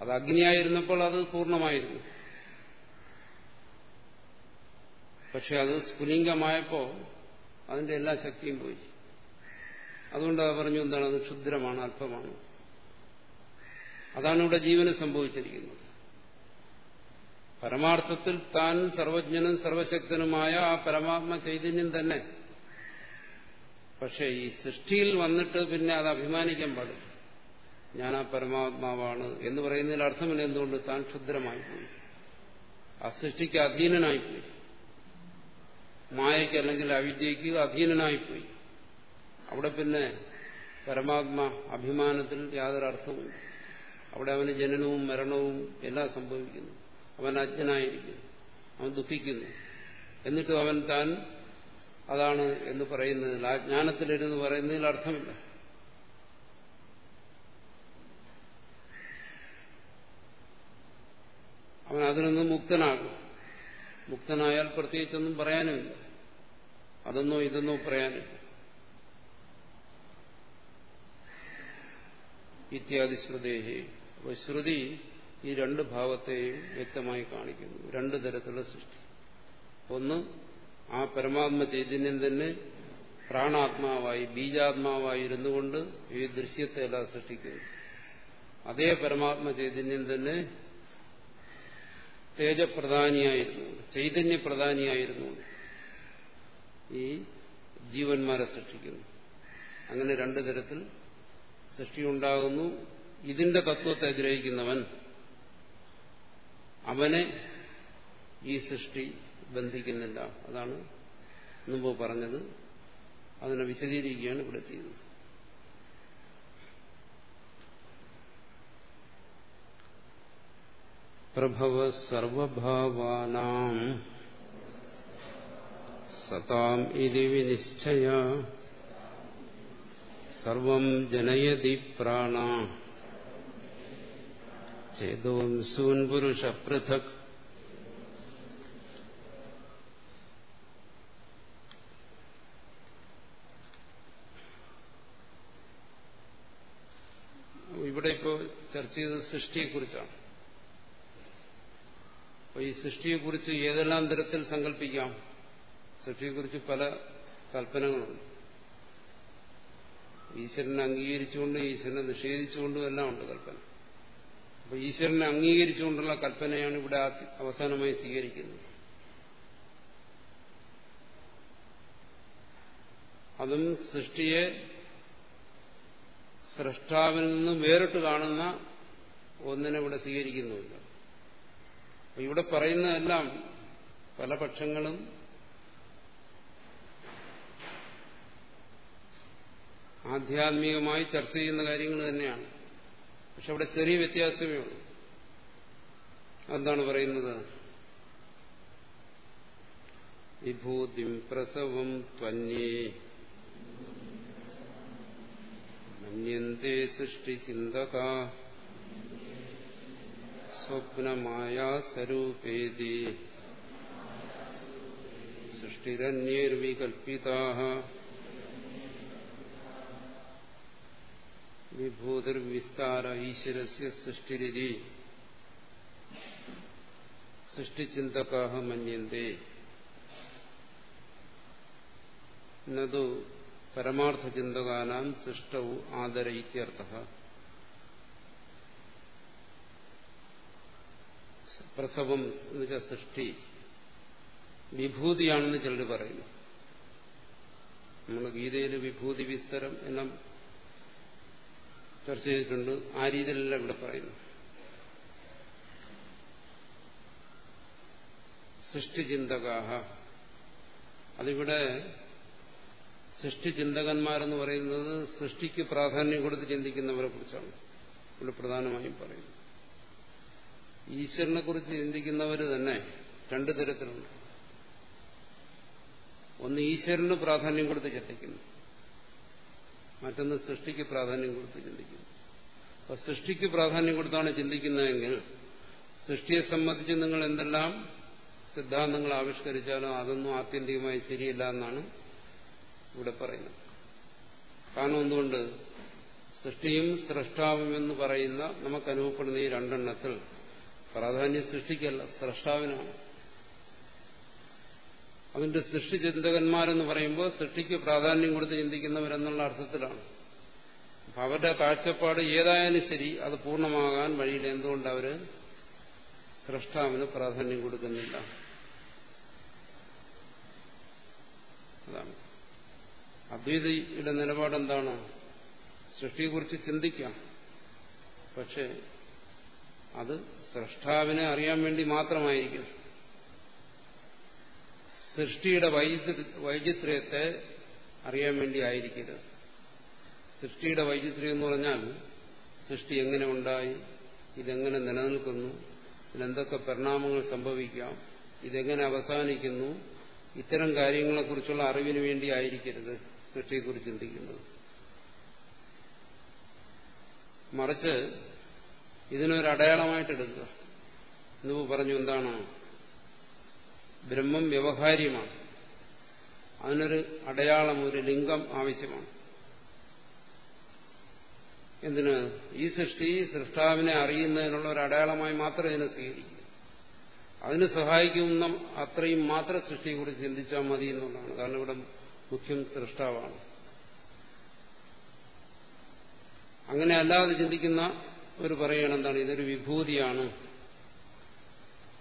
അത് അഗ്നിയായിരുന്നപ്പോൾ അത് പൂർണമായിരുന്നു. പക്ഷെ അത് സ്ഫുലിംഗമായപ്പോൾ അതിന്റെ എല്ലാ ശക്തിയും പോയി. അതുകൊണ്ട് പറഞ്ഞു എന്താണ്? അത് ക്ഷുദ്രമാണ് അല്പമാണ്. അതാണ് ഇവിടെ ജീവന് സംഭവിച്ചിരിക്കുന്നത്. പരമാർത്ഥത്തിൽ താൻ സർവജ്ഞനും സർവശക്തനുമായ ആ പരമാത്മ ചൈതന്യം തന്നെ. പക്ഷെ ഈ സൃഷ്ടിയിൽ വന്നിട്ട് പിന്നെ അത് അഭിമാനിക്കാൻ പാടില്ല. ഞാൻ ആ പരമാത്മാവാണ് എന്ന് പറയുന്നതിൽ അർത്ഥമില്ല എന്തുകൊണ്ട്? താൻ ക്ഷുദ്രമായി പോയി. ആ സൃഷ്ടിക്ക് അധീനനായിപ്പോയി മായയ്ക്ക് അല്ലെങ്കിൽ അവിദ്യയ്ക്ക് അധീനനായിപ്പോയി അവിടെ പിന്നെ പരമാത്മ അഭിമാനത്തിൽ യാതൊരു അർത്ഥവുമില്ല അവിടെ അവന് ജനനവും മരണവും എല്ലാം സംഭവിക്കുന്നു. അവൻ അജ്ഞനായിരിക്കുന്നു. അവൻ ദുഃഖിക്കുന്നു. എന്നിട്ടും അവൻ താൻ അതാണ് എന്ന് പറയുന്നത് ആ ജ്ഞാനത്തിലിരുന്ന് പറയുന്നതിൽ അർത്ഥമില്ല. അവൻ അതിൽ നിന്ന് മുക്തനാകും. മുക്തനായാൽ പ്രത്യേകിച്ചൊന്നും പറയാനുമില്ല. അതൊന്നോ ഇതൊന്നോ പറയാനില്ല ഇത്യാദി ശ്രുതേഹി. അപ്പോൾ ശ്രുതി ഈ രണ്ട് ഭാവത്തെയും വ്യക്തമായി കാണിക്കുന്നു. രണ്ട് തരത്തിലുള്ള സൃഷ്ടി. ഒന്ന് ആ പരമാത്മ ചൈതന്യം തന്നെ പ്രാണാത്മാവായി ബീജാത്മാവായി ഇരുന്നുകൊണ്ട് ഈ ദൃശ്യത്തെ സൃഷ്ടിക്കുന്നു. അതേ പരമാത്മ ചൈതന്യം തന്നെ തേജപ്രധാനിയായിരുന്നു ചൈതന്യപ്രധാനിയായിരുന്നു. ഈ ജീവന്മാരെ സൃഷ്ടിക്കുന്നു. അങ്ങനെ രണ്ടു തരത്തിൽ സൃഷ്ടിയുണ്ടാകുന്നു. ഇതിന്റെ തത്വത്തെ ഗ്രഹിക്കുന്നവൻ അവനെ ഈ സൃഷ്ടി ബന്ധിക്കുന്നില്ല. അതാണ് മുമ്പ് പറഞ്ഞത്. അതിനെ വിശദീകരിക്കുകയാണ് ഇവിടെ ചെയ്യുന്നത്. പ്രഭവ സർവഭാവാനാം സതാം ഇതി വിനിശ്ചയ. സർവം ജനയതി പ്രാണ. ചേതോംസൂൻ പൃഥക് ഇവിടെ ഇപ്പോ ചർച്ച ചെയ്തത് സൃഷ്ടിയെക്കുറിച്ചാണ്. അപ്പോൾ ഈ സൃഷ്ടിയെക്കുറിച്ച് ഏതെല്ലാം തരത്തിൽ സങ്കല്പിക്കാം? സൃഷ്ടിയെക്കുറിച്ച് പല കൽപ്പനകളുണ്ട്. ഈശ്വരനെ അംഗീകരിച്ചുകൊണ്ടും ഈശ്വരനെ നിഷേധിച്ചുകൊണ്ടും എല്ലാം ഉണ്ട് കൽപ്പന. അപ്പൊ ഈശ്വരനെ അംഗീകരിച്ചുകൊണ്ടുള്ള കൽപ്പനയാണ് ഇവിടെ അവസാനമായി സ്വീകരിക്കുന്നത്. അതും സൃഷ്ടിയെ സൃഷ്ടാവിൽ നിന്ന് വേറിട്ട് കാണുന്ന ഒന്നിനെ ഇവിടെ സ്വീകരിക്കുന്നുമില്ല ഇവിടെ പറയുന്നതെല്ലാം പല പക്ഷങ്ങളും ആധ്യാത്മികമായി ചർച്ച ചെയ്യുന്ന കാര്യങ്ങൾ തന്നെയാണ്. പക്ഷെ അവിടെ ചെറിയ വ്യത്യാസമേ ഉള്ളൂ. എന്താണ് പറയുന്നത്? വിഭൂതി പ്രസവം ത്വന്യേ. മന്യന്തേ സൃഷ്ടിചിന്തക സ്വപ്നമായാ സ്വരൂപേതി സൃഷ്ടിരന്യേർവികൽപ്പിതാ വിഭൂതിർവിസ്താര ഈശ്വരസ്യ സൃഷ്ടിരി സൃഷ്ടിചിന്തകാഹ മന്യന്തേ നതു പരമാർത്ഥചിന്തകാനാം സൃഷ്ടവും ആദര ഇത്യർത്ഥ പ്രസവം എന്ന് വെച്ചാൽ സൃഷ്ടി വിഭൂതിയാണെന്ന് ചിലർ പറയുന്നു നമ്മൾ ഗീതയിൽ വിഭൂതി വിസ്തരം എല്ലാം ചർച്ച ചെയ്തിട്ടുണ്ട്. ആ രീതിയിലല്ല ഇവിടെ പറയുന്നു. സൃഷ്ടിചിന്തകാഹ. അതിവിടെ സൃഷ്ടിചിന്തകന്മാരെന്ന് പറയുന്നത് സൃഷ്ടിക്ക് പ്രാധാന്യം കൊടുത്ത് ചിന്തിക്കുന്നവരെ കുറിച്ചാണ്. ഇവിടെ പ്രധാനമായും പറയുന്നത് ഈശ്വരനെ കുറിച്ച് ചിന്തിക്കുന്നവർ തന്നെ രണ്ടു തരത്തിലുണ്ട്. ഒന്ന് ഈശ്വരന് പ്രാധാന്യം കൊടുത്ത് ചിന്തിക്കുന്നു. മറ്റൊന്ന് സൃഷ്ടിക്ക് പ്രാധാന്യം കൊടുത്ത് ചിന്തിക്കുന്നു. അപ്പൊ സൃഷ്ടിക്ക് പ്രാധാന്യം കൊടുത്താണ് ചിന്തിക്കുന്നതെങ്കിൽ സൃഷ്ടിയെ സംബന്ധിച്ച് നിങ്ങൾ എന്തെല്ലാം സിദ്ധാന്തങ്ങൾ ആവിഷ്കരിച്ചാലും അതൊന്നും ആത്യന്തികമായി ശരിയല്ല എന്നാണ് ഇവിടെ പറയുന്നത്. കാരണം എന്തുകൊണ്ട്? സൃഷ്ടിയും സ്രഷ്ടാവും എന്ന് പറയുന്ന നമുക്ക് അനുഭവപ്പെടുന്ന ഈ രണ്ടെണ്ണത്തിൽ പ്രാധാന്യം സൃഷ്ടിക്കല്ല സ്രഷ്ടാവിനാണ്. അതിന്റെ സൃഷ്ടിചിന്തകന്മാരെന്ന് പറയുമ്പോൾ സൃഷ്ടിക്ക് പ്രാധാന്യം കൊടുത്ത് ചിന്തിക്കുന്നവരെന്നുള്ള അർത്ഥത്തിലാണ്. അപ്പൊ അവരുടെ കാഴ്ചപ്പാട് ഏതായാലും ശരി അത് പൂർണമാകാൻ വഴിയിൽ എന്തുകൊണ്ട് അവർ സ്രഷ്ടാവിന് പ്രാധാന്യം കൊടുക്കുന്നില്ല? അതാണ്. അദ്വൈതയുടെ നിലപാടെന്താണ്? സൃഷ്ടിയെക്കുറിച്ച് ചിന്തിക്കാം. പക്ഷെ അത് സൃഷ്ടാവിനെ അറിയാൻ വേണ്ടി മാത്രമായിരിക്കും. സൃഷ്ടിയുടെ വൈചിത്ര്യത്തെ അറിയാൻ വേണ്ടി ആയിരിക്കരുത് സൃഷ്ടിയുടെ വൈചിത്ര്യം എന്ന് പറഞ്ഞാൽ സൃഷ്ടി എങ്ങനെ ഉണ്ടായി ഇതെങ്ങനെ നിലനിൽക്കുന്നു ഇതിലെന്തൊക്കെ പരിണാമങ്ങൾ സംഭവിക്കാം ഇതെങ്ങനെ അവസാനിക്കുന്നു ഇത്തരം കാര്യങ്ങളെക്കുറിച്ചുള്ള അറിവിന് വേണ്ടി ആയിരിക്കരുത് സൃഷ്ടിയെക്കുറിച്ച് ചിന്തിക്കുന്നത്. മറിച്ച് ഇതിനൊരു അടയാളമായിട്ട് എടുക്കുക എന്ന് പറഞ്ഞു എന്താണ്? ബ്രഹ്മം വ്യവഹാര്യമാണ്. അതിനൊരു അടയാളം ഒരു ലിംഗം ആവശ്യമാണ്. എന്തിന്? ഈ സൃഷ്ടി സൃഷ്ടാവിനെ അറിയുന്നതിനുള്ള ഒരു അടയാളമായി മാത്രമേ ഇതിനെ സ്വീകരിക്കൂ. അതിന് സഹായിക്കുന്ന അത്രയും മാത്രം സൃഷ്ടിയെക്കുറിച്ച് ചിന്തിച്ചാൽ മതി എന്നുള്ളതാണ്. കാരണം ഇവിടെ മുഖ്യം സൃഷ്ടാവാണ്. അങ്ങനെ അല്ലാതെ ചിന്തിക്കുന്ന ഒരു പറയണം എന്താണ്? ഇതൊരു വിഭൂതിയാണ്.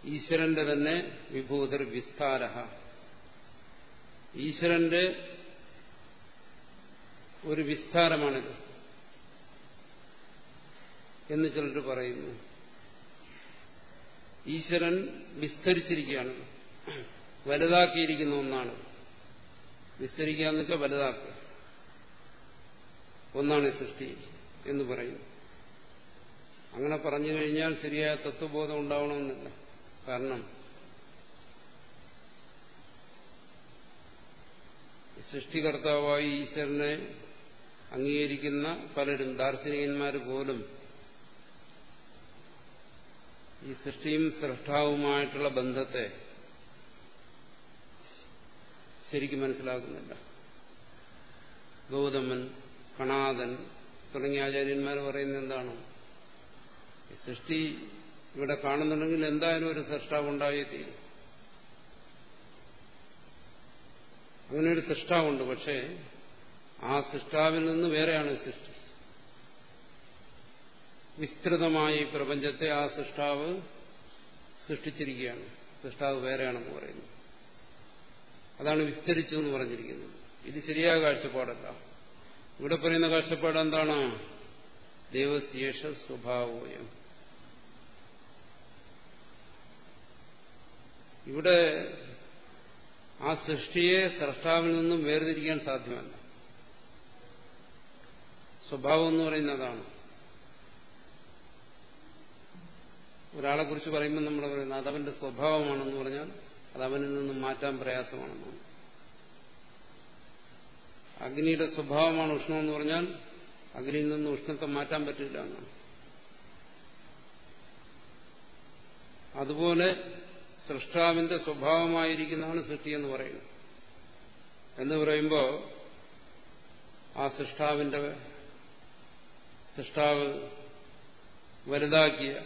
ഈശ്വരന്റെ തന്നെ വിഭൂതിർ വിസ്താര ഈശ്വരന്റെ ഒരു വിസ്താരമാണിത് എന്ന് ചിലർ പറയുന്നു. ഈശ്വരൻ വിസ്തരിച്ചിരിക്കുകയാണ്. വലുതാക്കിയിരിക്കുന്ന ഒന്നാണ്. വിസ്തരിക്കുക എന്ന് വെച്ചാൽ വലുതാക്കുക. ഒന്നാണ് സൃഷ്ടി എന്ന് പറയുന്നു. അങ്ങനെ പറഞ്ഞു കഴിഞ്ഞാൽ ശരിയായ തത്വബോധം ഉണ്ടാവണമെന്നില്ല. കാരണം സൃഷ്ടികർത്താവായി ഈശ്വരനെ അംഗീകരിക്കുന്ന പലരും ദാർശനികന്മാർ പോലും ഈ സൃഷ്ടിയും സൃഷ്ടാവുമായിട്ടുള്ള ബന്ധത്തെ ശരിക്കും മനസ്സിലാക്കുന്നില്ല. ഗൗതമൻ കണാദൻ തുടങ്ങിയ ആചാര്യന്മാർ പറയുന്നത് എന്താണ് സൃഷ്ടി ഇവിടെ കാണുന്നുണ്ടെങ്കിൽ എന്തായാലും ഒരു സൃഷ്ടാവ് ഉണ്ടായേ തീരും. അങ്ങനെ ഒരു സൃഷ്ടാവുണ്ട് പക്ഷേ ആ സൃഷ്ടാവിൽ നിന്ന് വേറെയാണ് സൃഷ്ടി. വിസ്തൃതമായ പ്രപഞ്ചത്തെ ആ സൃഷ്ടാവ് സൃഷ്ടിച്ചിരിക്കുകയാണ്. സൃഷ്ടാവ് വേറെയാണെന്ന് പറയുന്നു. അതാണ് വിസ്തരിച്ചു എന്ന് പറഞ്ഞിരിക്കുന്നത്. ഇത് ശരിയായ കാഴ്ചപ്പാടല്ല. ഇവിടെ പറയുന്ന കാഴ്ചപ്പാട് എന്താണ്? ദൈവശേഷ സ്വഭാവോയം. ഇവിടെ ആ സൃഷ്ടിയെ സൃഷ്ടാവിൽ നിന്നും വേർതിരിക്കാൻ സാധ്യമല്ല. സ്വഭാവം എന്ന് പറയുന്നതാണ്. ഒരാളെ കുറിച്ച് പറയുമ്പോൾ നമ്മൾ പറയുന്നത് അതവന്റെ സ്വഭാവമാണെന്ന് പറഞ്ഞാൽ അത് അവനിൽ നിന്നും മാറ്റാൻ പ്രയാസമാണെന്നാണ് അഗ്നിയുടെ സ്വഭാവമാണ് ഉഷ്ണമെന്ന് പറഞ്ഞാൽ അഗ്നിയിൽ നിന്നും ഉഷ്ണത്തെ മാറ്റാൻ പറ്റില്ല എന്നാണ്. അതുപോലെ സൃഷ്ടാവിന്റെ സ്വഭാവമായിരിക്കുന്നതാണ് സൃഷ്ടി എന്ന് പറയുന്നത്. എന്ന് പറയുമ്പോൾ ആ സൃഷ്ടാവിന്റെ സൃഷ്ടാവ് വലുതാക്കിയ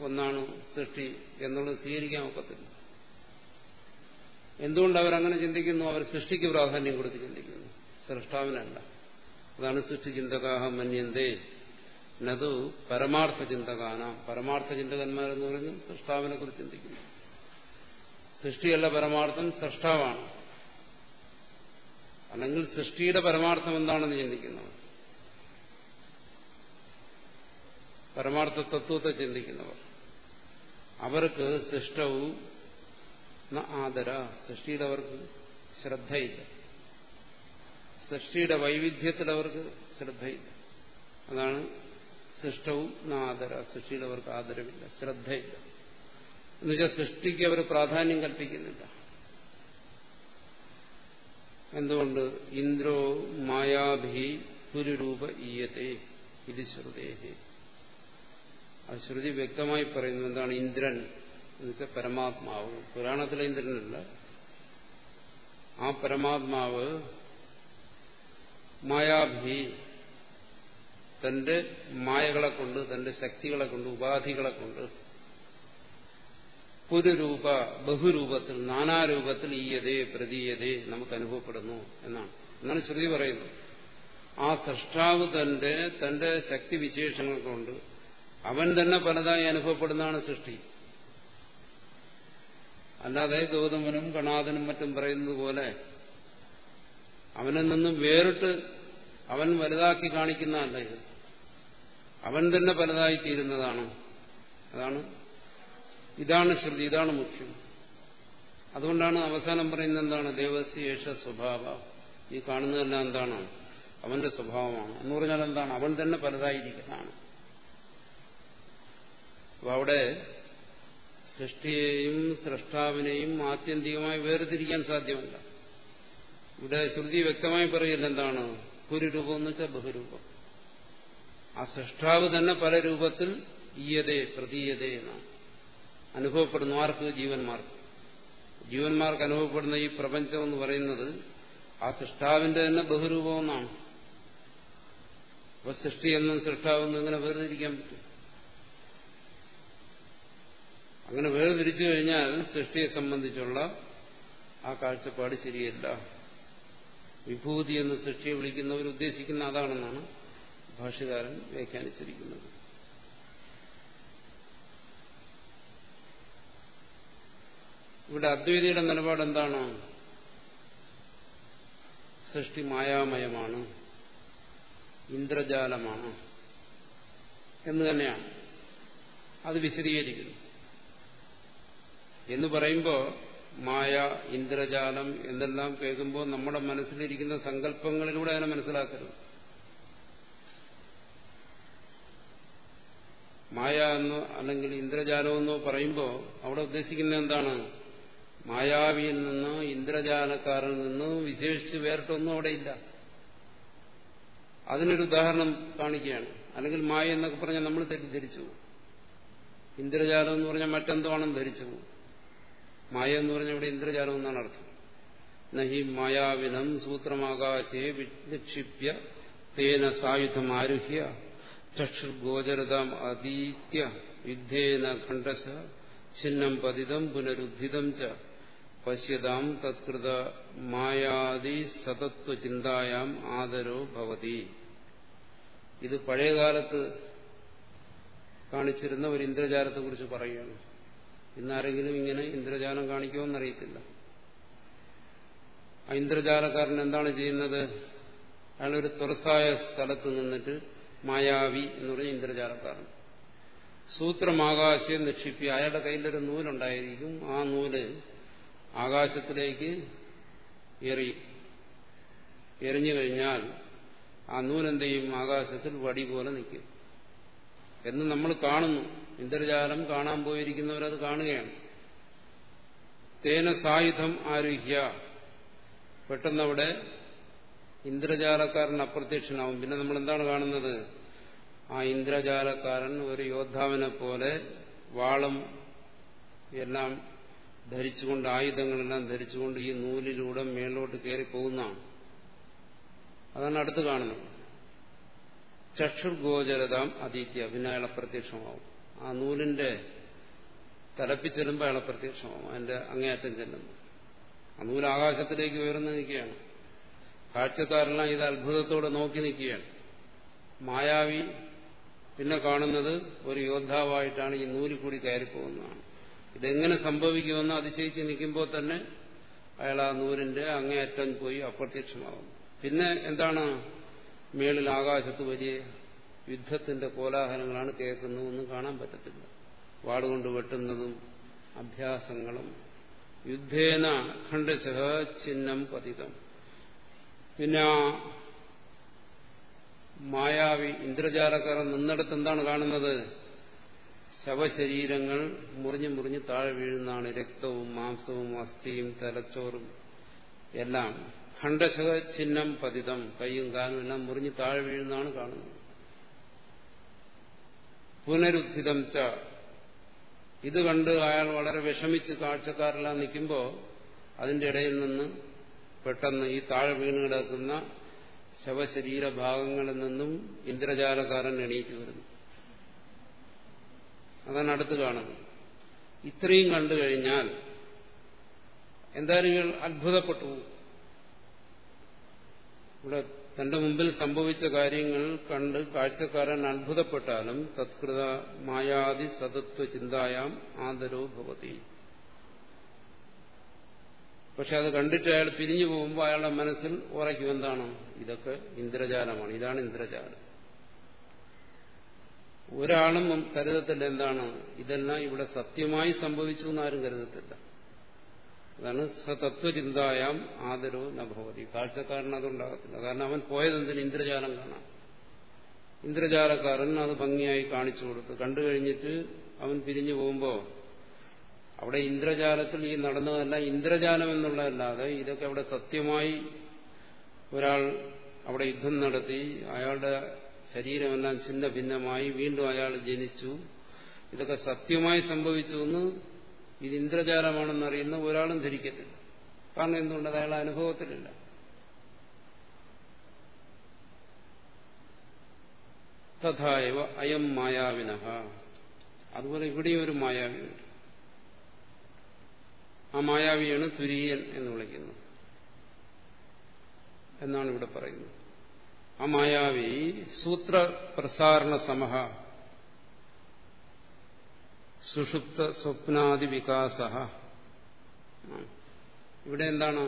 ഒന്നാണ് സൃഷ്ടി എന്നുള്ളത് സ്വീകരിക്കാൻ ഒക്കത്തില്ല. എന്തുകൊണ്ട് അവരങ്ങനെ ചിന്തിക്കുന്നു? അവർ സൃഷ്ടിക്ക് പ്രാധാന്യം കൊടുത്ത് ചിന്തിക്കുന്നു. സൃഷ്ടാവിനല്ല. അതാണ് സൃഷ്ടി ചിന്തകാഹ മന്യന്തേ. നതു പരമാർത്ഥ ചിന്തകാന. പരമാർത്ഥ ചിന്തകന്മാരെന്ന് പറയുന്നത് സൃഷ്ടാവിനെ കുറിച്ച് ചിന്തിക്കുന്നു. സൃഷ്ടിയല്ല പരമാർത്ഥം സൃഷ്ടാവാണ്. അല്ലെങ്കിൽ സൃഷ്ടിയുടെ പരമാർത്ഥം എന്താണെന്ന് ചിന്തിക്കുന്നവർ പരമാർത്ഥ തത്വത്തെ ചിന്തിക്കുന്നവർ. അവർക്ക് സൃഷ്ടവും ആദര. സൃഷ്ടിയുടെ അവർക്ക് ശ്രദ്ധയില്ല. സൃഷ്ടിയുടെ വൈവിധ്യത്തിൽ അവർക്ക് ശ്രദ്ധയില്ല. അതാണ് സൃഷ്ടവും ആദര. സൃഷ്ടിയുടെ അവർക്ക് ആദരവില്ല. ശ്രദ്ധയില്ല. എന്നുവെച്ചാൽ സൃഷ്ടിക്ക് അവർ പ്രാധാന്യം കൽപ്പിക്കുന്നില്ല. എന്തുകൊണ്ട്? ഇന്ദ്രോ മായാഭി ഗുരുരൂപ ഈയത്തെ ഇത് ശ്രുതേഹേ. അത് ശ്രുതി വ്യക്തമായി പറയുന്നു എന്താണ്? ഇന്ദ്രൻ എന്നുവെച്ചാൽ പരമാത്മാവ്. പുരാണത്തിലെ ഇന്ദ്രനല്ല. ആ പരമാത്മാവ് മായാഭി തന്റെ മായകളെ കൊണ്ട് തന്റെ ശക്തികളെ കൊണ്ട് ഉപാധികളെ കൊണ്ട് പുരുരൂപ ബഹുരൂപത്തിൽ നാനാരൂപത്തിൽ ഈയതേ പ്രതീയതേ നമുക്ക് അനുഭവപ്പെടുന്നു എന്നാണ്. എന്നാണ് ശ്രുതി പറയുന്നത്. ആ സൃഷ്ടാവ് തന്റെ തന്റെ ശക്തി വിശേഷങ്ങൾ കൊണ്ട് അവൻ തന്നെ പലതായി അനുഭവപ്പെടുന്നതാണ് സൃഷ്ടി. അല്ലാതെ ഗൗതമനും കണാദനും മറ്റും പറയുന്നത് പോലെ അവനിൽ നിന്നും വേറിട്ട് അവൻ വലുതാക്കി കാണിക്കുന്നതല്ല ഇത്. അവൻ തന്നെ പലതായി തീരുന്നതാണ്. അതാണ് ഇതാണ് ശ്രുതി ഇതാണ് മുഖ്യം. അതുകൊണ്ടാണ് അവസാനം പറയുന്നത് എന്താണ്? ദേവസ്യേഷ സ്വഭാവ. ഈ കാണുന്നതെല്ലാം എന്താണ്? അവന്റെ സ്വഭാവമാണ്. എന്ന് പറഞ്ഞാൽ എന്താണ്? അവൻ തന്നെ പലതായിരിക്കുന്നതാണ്. അപ്പൊ അവിടെ സൃഷ്ടിയെയും സൃഷ്ടാവിനെയും ആത്യന്തികമായി വേർതിരിക്കാൻ സാധ്യമല്ല. ഇവിടെ ശ്രുതി വ്യക്തമായി പറയില്ല എന്താണ്? പുരുരൂപം എന്ന് വെച്ചാൽ ബഹുരൂപം. ആ സൃഷ്ടാവ് തന്നെ പല രൂപത്തിൽ ഈയതേ പ്രതീയതേ എന്നാണ്. അനുഭവപ്പെടുന്നു ആർക്ക്? ജീവന്മാർക്ക്. ജീവന്മാർക്ക് അനുഭവപ്പെടുന്ന ഈ പ്രപഞ്ചം എന്ന് പറയുന്നത് ആ സൃഷ്ടാവിന്റെ തന്നെ ബഹുരൂപമെന്നാണ്. അപ്പൊ സൃഷ്ടിയെന്നും സൃഷ്ടാവെന്നും ഇങ്ങനെ വേർതിരിക്കാൻ പറ്റും? അങ്ങനെ വേർതിരിച്ചു കഴിഞ്ഞാൽ സൃഷ്ടിയെ സംബന്ധിച്ചുള്ള ആ കാഴ്ചപ്പാട് ശരിയല്ല. വിഭൂതി എന്ന് സൃഷ്ടിയെ വിളിക്കുന്നവർ ഉദ്ദേശിക്കുന്ന അതാണെന്നാണ് ഭാഷകാരൻ വ്യാഖ്യാനിച്ചിരിക്കുന്നത്. ഇവിടെ അദ്വൈതിയുടെ നിലപാട് എന്താണ് സൃഷ്ടി മായാമയമാണ്. ഇന്ദ്രജാലമാണ്. എന്ന് തന്നെയാണ്. അത് വിശദീകരിക്കുന്നു. എന്ന് പറയുമ്പോൾ മായ ഇന്ദ്രജാലം എന്നെല്ലാം കേൾക്കുമ്പോൾ നമ്മുടെ മനസ്സിലിരിക്കുന്ന സങ്കല്പങ്ങളിലൂടെ അതിനെ മനസ്സിലാക്കരുത്. മായ എന്നോ അല്ലെങ്കിൽ ഇന്ദ്രജാലമെന്നോ പറയുമ്പോൾ അവിടെ ഉദ്ദേശിക്കുന്നത് എന്താണ്? മായാവിയിൽ നിന്നോ ഇന്ദ്രജാലക്കാരിൽ നിന്നോ വിശേഷിച്ച് വേറിട്ടൊന്നും അവിടെയില്ല അതിനൊരു ഉദാഹരണം കാണിക്കുകയാണ്. അല്ലെങ്കിൽ മായ എന്നൊക്കെ പറഞ്ഞാൽ നമ്മൾ തെറ്റിദ്ധരിച്ചു. ഇന്ദ്രജാലം എന്ന് പറഞ്ഞാൽ മറ്റെന്തോ ആണെന്ന് ധരിച്ചു. മായ എന്ന് പറഞ്ഞാൽ ഇവിടെ ഇന്ദ്രജാലം എന്നാണ് അർത്ഥം. നഹി മായാവിനം സൂത്രമാകാശേ വിക്ഷിപ്യ തേന സായുധം ആരുഹ്യ ചക്ഷുർഗോചരതാം അതീത്യ യുദ്ധേന ഖണ്ഡശ ഛിന്നം പതിതം പുനരുദ്ധിതം ച പശ്യതാം തത്കൃത മായാദി സതത്വചിന്തായാം ആദരോ ഭവതി. ഇത് പഴയകാലത്ത് കാണിച്ചിരുന്ന ഒരു ഇന്ദ്രജാലത്തെ കുറിച്ച് പറയുകയാണ് ഇന്നാരെങ്കിലും ഇങ്ങനെ ഇന്ദ്രജാലം കാണിക്കുമെന്നറിയത്തില്ല ആ ഇന്ദ്രജാലക്കാരൻ എന്താണ് ചെയ്യുന്നത്? അയാളൊരു തുറസായ സ്ഥലത്ത് നിന്നിട്ട് മായാവി എന്ന് പറഞ്ഞ ഇന്ദ്രജാലക്കാരൻ. സൂത്രമാകാശയം നിക്ഷിപ്പി അയാളുടെ കയ്യിലൊരു നൂലുണ്ടായിരിക്കും. ആ നൂൽ ആകാശത്തിലേക്ക് എറി. എറിഞ്ഞു കഴിഞ്ഞാൽ ആ നൂലെന്ത് ചെയ്യും ആകാശത്തിൽ വടി പോലെ നിൽക്കും. എന്ന് നമ്മൾ കാണുന്നു. ഇന്ദ്രജാലം കാണാൻ പോയിരിക്കുന്നവരത് കാണുകയാണ്. തേന സായുധം ആരുഹ്യ. പെട്ടെന്നവിടെ ഇന്ദ്രജാലക്കാരൻ അപ്രത്യക്ഷനാവും. പിന്നെ നമ്മൾ എന്താണ് കാണുന്നത്? ആ ഇന്ദ്രജാലക്കാരൻ ഒരു യോദ്ധാവിനെ പോലെ വാളും എല്ലാം ധരിച്ചുകൊണ്ട് ആയുധങ്ങളെല്ലാം ധരിച്ചുകൊണ്ട് ഈ നൂലിലൂടെ മേലോട്ട് കയറി പോകുന്നതാണ്. അതാണ് അടുത്ത് കാണുന്നത്. ചക്ഷുർഗോചരതാം അതീത്യ പിന്നെ അയാളെ പ്രത്യക്ഷമാവും. ആ നൂലിന്റെ തലപ്പി ചെല്ലുമ്പോൾ അയാളെ പ്രത്യക്ഷമാവും അതിന്റെ അങ്ങേയറ്റം ചെല്ലുന്നു ആ നൂൽ ആകാശത്തിലേക്ക് ഉയർന്നു നിൽക്കുകയാണ്. കാഴ്ചക്കാരെല്ലാം ഇത് അത്ഭുതത്തോടെ നോക്കി നിൽക്കുകയാണ്. മായാവി പിന്നെ കാണുന്നത് ഒരു യോദ്ധാവായിട്ടാണ് ഈ നൂലിൽ കൂടി കയറിപ്പോകുന്നതാണ്. ഇതെങ്ങനെ സംഭവിക്കുമെന്ന് അതിശയിച്ച് നിൽക്കുമ്പോൾ തന്നെ അയാൾ ആ നൂരിന്റെ അങ്ങേയറ്റം പോയി അപ്രത്യക്ഷമാകും പിന്നെ എന്താണ്? മേളിൽ ആകാശത്ത് വലിയ യുദ്ധത്തിന്റെ കോലാഹലങ്ങളാണ് കേൾക്കുന്നതെന്നും കാണാൻ പറ്റത്തില്ല. വാടുകൊണ്ട് വെട്ടുന്നതും അഭ്യാസങ്ങളും. യുദ്ധേന ഖണ്ഡശഹ ചിഹ്നം പതിതം. പിന്നെ മായാവി ഇന്ദ്രജാലക്കാരൻ നിന്നിടത്ത് എന്താണ് കാണുന്നത്? ശവശരീരങ്ങൾ മുറിഞ്ഞു മുറിഞ്ഞ് താഴെ വീഴുന്നതാണ്. രക്തവും മാംസവും അസ്ഥിയും തലച്ചോറും എല്ലാം. ഖണ്ഡശക ചിഹ്നം പതിതം. കൈയും കാലും എല്ലാം മുറിഞ്ഞ് താഴെ വീഴുന്നതാണ് കാണുന്നത്. പുനരുദ്ധിതം ച. ഇത് കണ്ട് അയാൾ വളരെ വിഷമിച്ച് കാഴ്ചക്കാരെല്ലാം നിൽക്കുമ്പോൾ അതിന്റെ ഇടയിൽ നിന്ന് പെട്ടെന്ന് ഈ താഴെ വീണ് കിടക്കുന്ന ശവശരീര ഭാഗങ്ങളിൽ നിന്നും ഇന്ദ്രജാലക്കാരൻ എണീറ്റ് വരുന്നു. അതാണ് അടുത്ത് കാണുന്നത് ഇത്രയും കണ്ടു കഴിഞ്ഞാൽ എന്തായാലും ഇയാൾ അത്ഭുതപ്പെട്ടു. ഇവിടെ തന്റെ മുമ്പിൽ സംഭവിച്ച കാര്യങ്ങൾ കണ്ട് കാഴ്ചക്കാരൻ അത്ഭുതപ്പെട്ടാലും തത്കൃത മായാദി സതത്വ ചിന്തായാം ആദരോ ഭവതി. പക്ഷെ അത് കണ്ടിട്ട് അയാൾ പിരിഞ്ഞു പോകുമ്പോൾ അയാളുടെ മനസ്സിൽ ഉറയ്ക്കും എന്താണ്? ഇതൊക്കെ ഇന്ദ്രജാലമാണ് ഇതാണ് ഇന്ദ്രജാലം. ഒരാളും കരുതത്തില്ല എന്താണ്? ഇതെല്ലാം ഇവിടെ സത്യമായി സംഭവിച്ചു എന്നാരും കരുതത്തില്ല. അതാണ് സതത്വചിന്തായാം ആദരവ് നഭവതി കാഴ്ചക്കാരൻ അതുണ്ടാകത്തില്ല. കാരണം അവൻ പോയതെന്തിന്? ഇന്ദ്രജാലം കാണാം ഇന്ദ്രജാലക്കാരൻ അത് ഭംഗിയായി കാണിച്ചു കൊടുത്തു. കണ്ടു കഴിഞ്ഞിട്ട് അവൻ പിരിഞ്ഞു പോകുമ്പോൾ അവിടെ ഇന്ദ്രജാലത്തിൽ ഈ നടന്നതല്ല ഇന്ദ്രജാലം എന്നുള്ളതല്ലാതെ ഇതൊക്കെ അവിടെ സത്യമായി ഒരാൾ അവിടെ യുദ്ധം നടത്തി അയാളുടെ ശരീരമെല്ലാം ചിന്ന ഭിന്നമായി വീണ്ടും അയാൾ ജനിച്ചു. ഇതൊക്കെ സത്യമായി സംഭവിച്ചു എന്ന് ഇത് ഇന്ദ്രജാലമാണെന്നറിയുന്ന ഒരാളും ധരിക്കത്തില്ല. കാരണം എന്തുകൊണ്ട്? അയാൾ അനുഭവത്തിലില്ല. തഥായവ അയം മായാവിനഹ. അതുപോലെ ഇവിടെയും ഒരു മായാവിയുണ്ട് ആ മായാവിയാണ് തുര്യൻ എന്ന് വിളിക്കുന്നത് എന്നാണ് ഇവിടെ പറയുന്നത്. ആ മായാവി സമഹ സുഷുപ്ത സ്വപ്നാദി വികാസ ഇവിടെ എന്താണ്?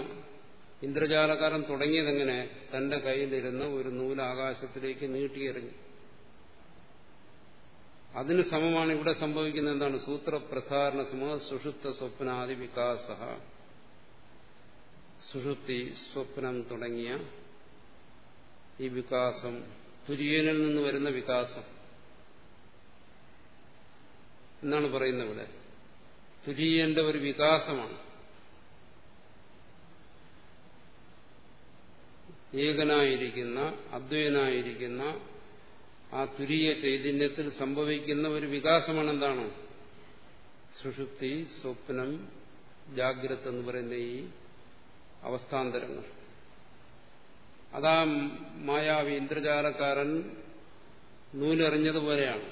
ഇന്ദ്രജാലകാരൻ തുടങ്ങിയതെങ്ങനെ? തന്റെ കയ്യിലിരുന്ന് ഒരു നൂൽ ആകാശത്തിലേക്ക് നീട്ടിയെറിഞ്ഞു. അതിന് സമമാണ് ഇവിടെ സംഭവിക്കുന്നത് എന്താണ്? സൂത്രപ്രസാരണ സമ സുഷുപ്ത സ്വപ്നാദി വികാസ സുഷുപ്തി സ്വപ്നം തുടങ്ങിയ ഈ വികാസം തുര്യനിൽ നിന്ന് വരുന്ന വികാസം. എന്നാണ് പറയുന്നത് ഇവിടെ. തുര്യന്റെ ഒരു വികാസമാണ്. ഏകനായിരിക്കുന്ന അദ്വൈനായിരിക്കുന്ന ആ തുരീയ ചൈതന്യത്തിൽ സംഭവിക്കുന്ന ഒരു വികാസമാണ് എന്താണ് സുഷുപ്തി സ്വപ്നം ജാഗ്രത എന്ന് പറയുന്ന ഈ അവസ്ഥാന്തരങ്ങൾ. അതാ മായാവി ഇന്ദ്രജാലക്കാരൻ നൂലെറിഞ്ഞതുപോലെയാണ്.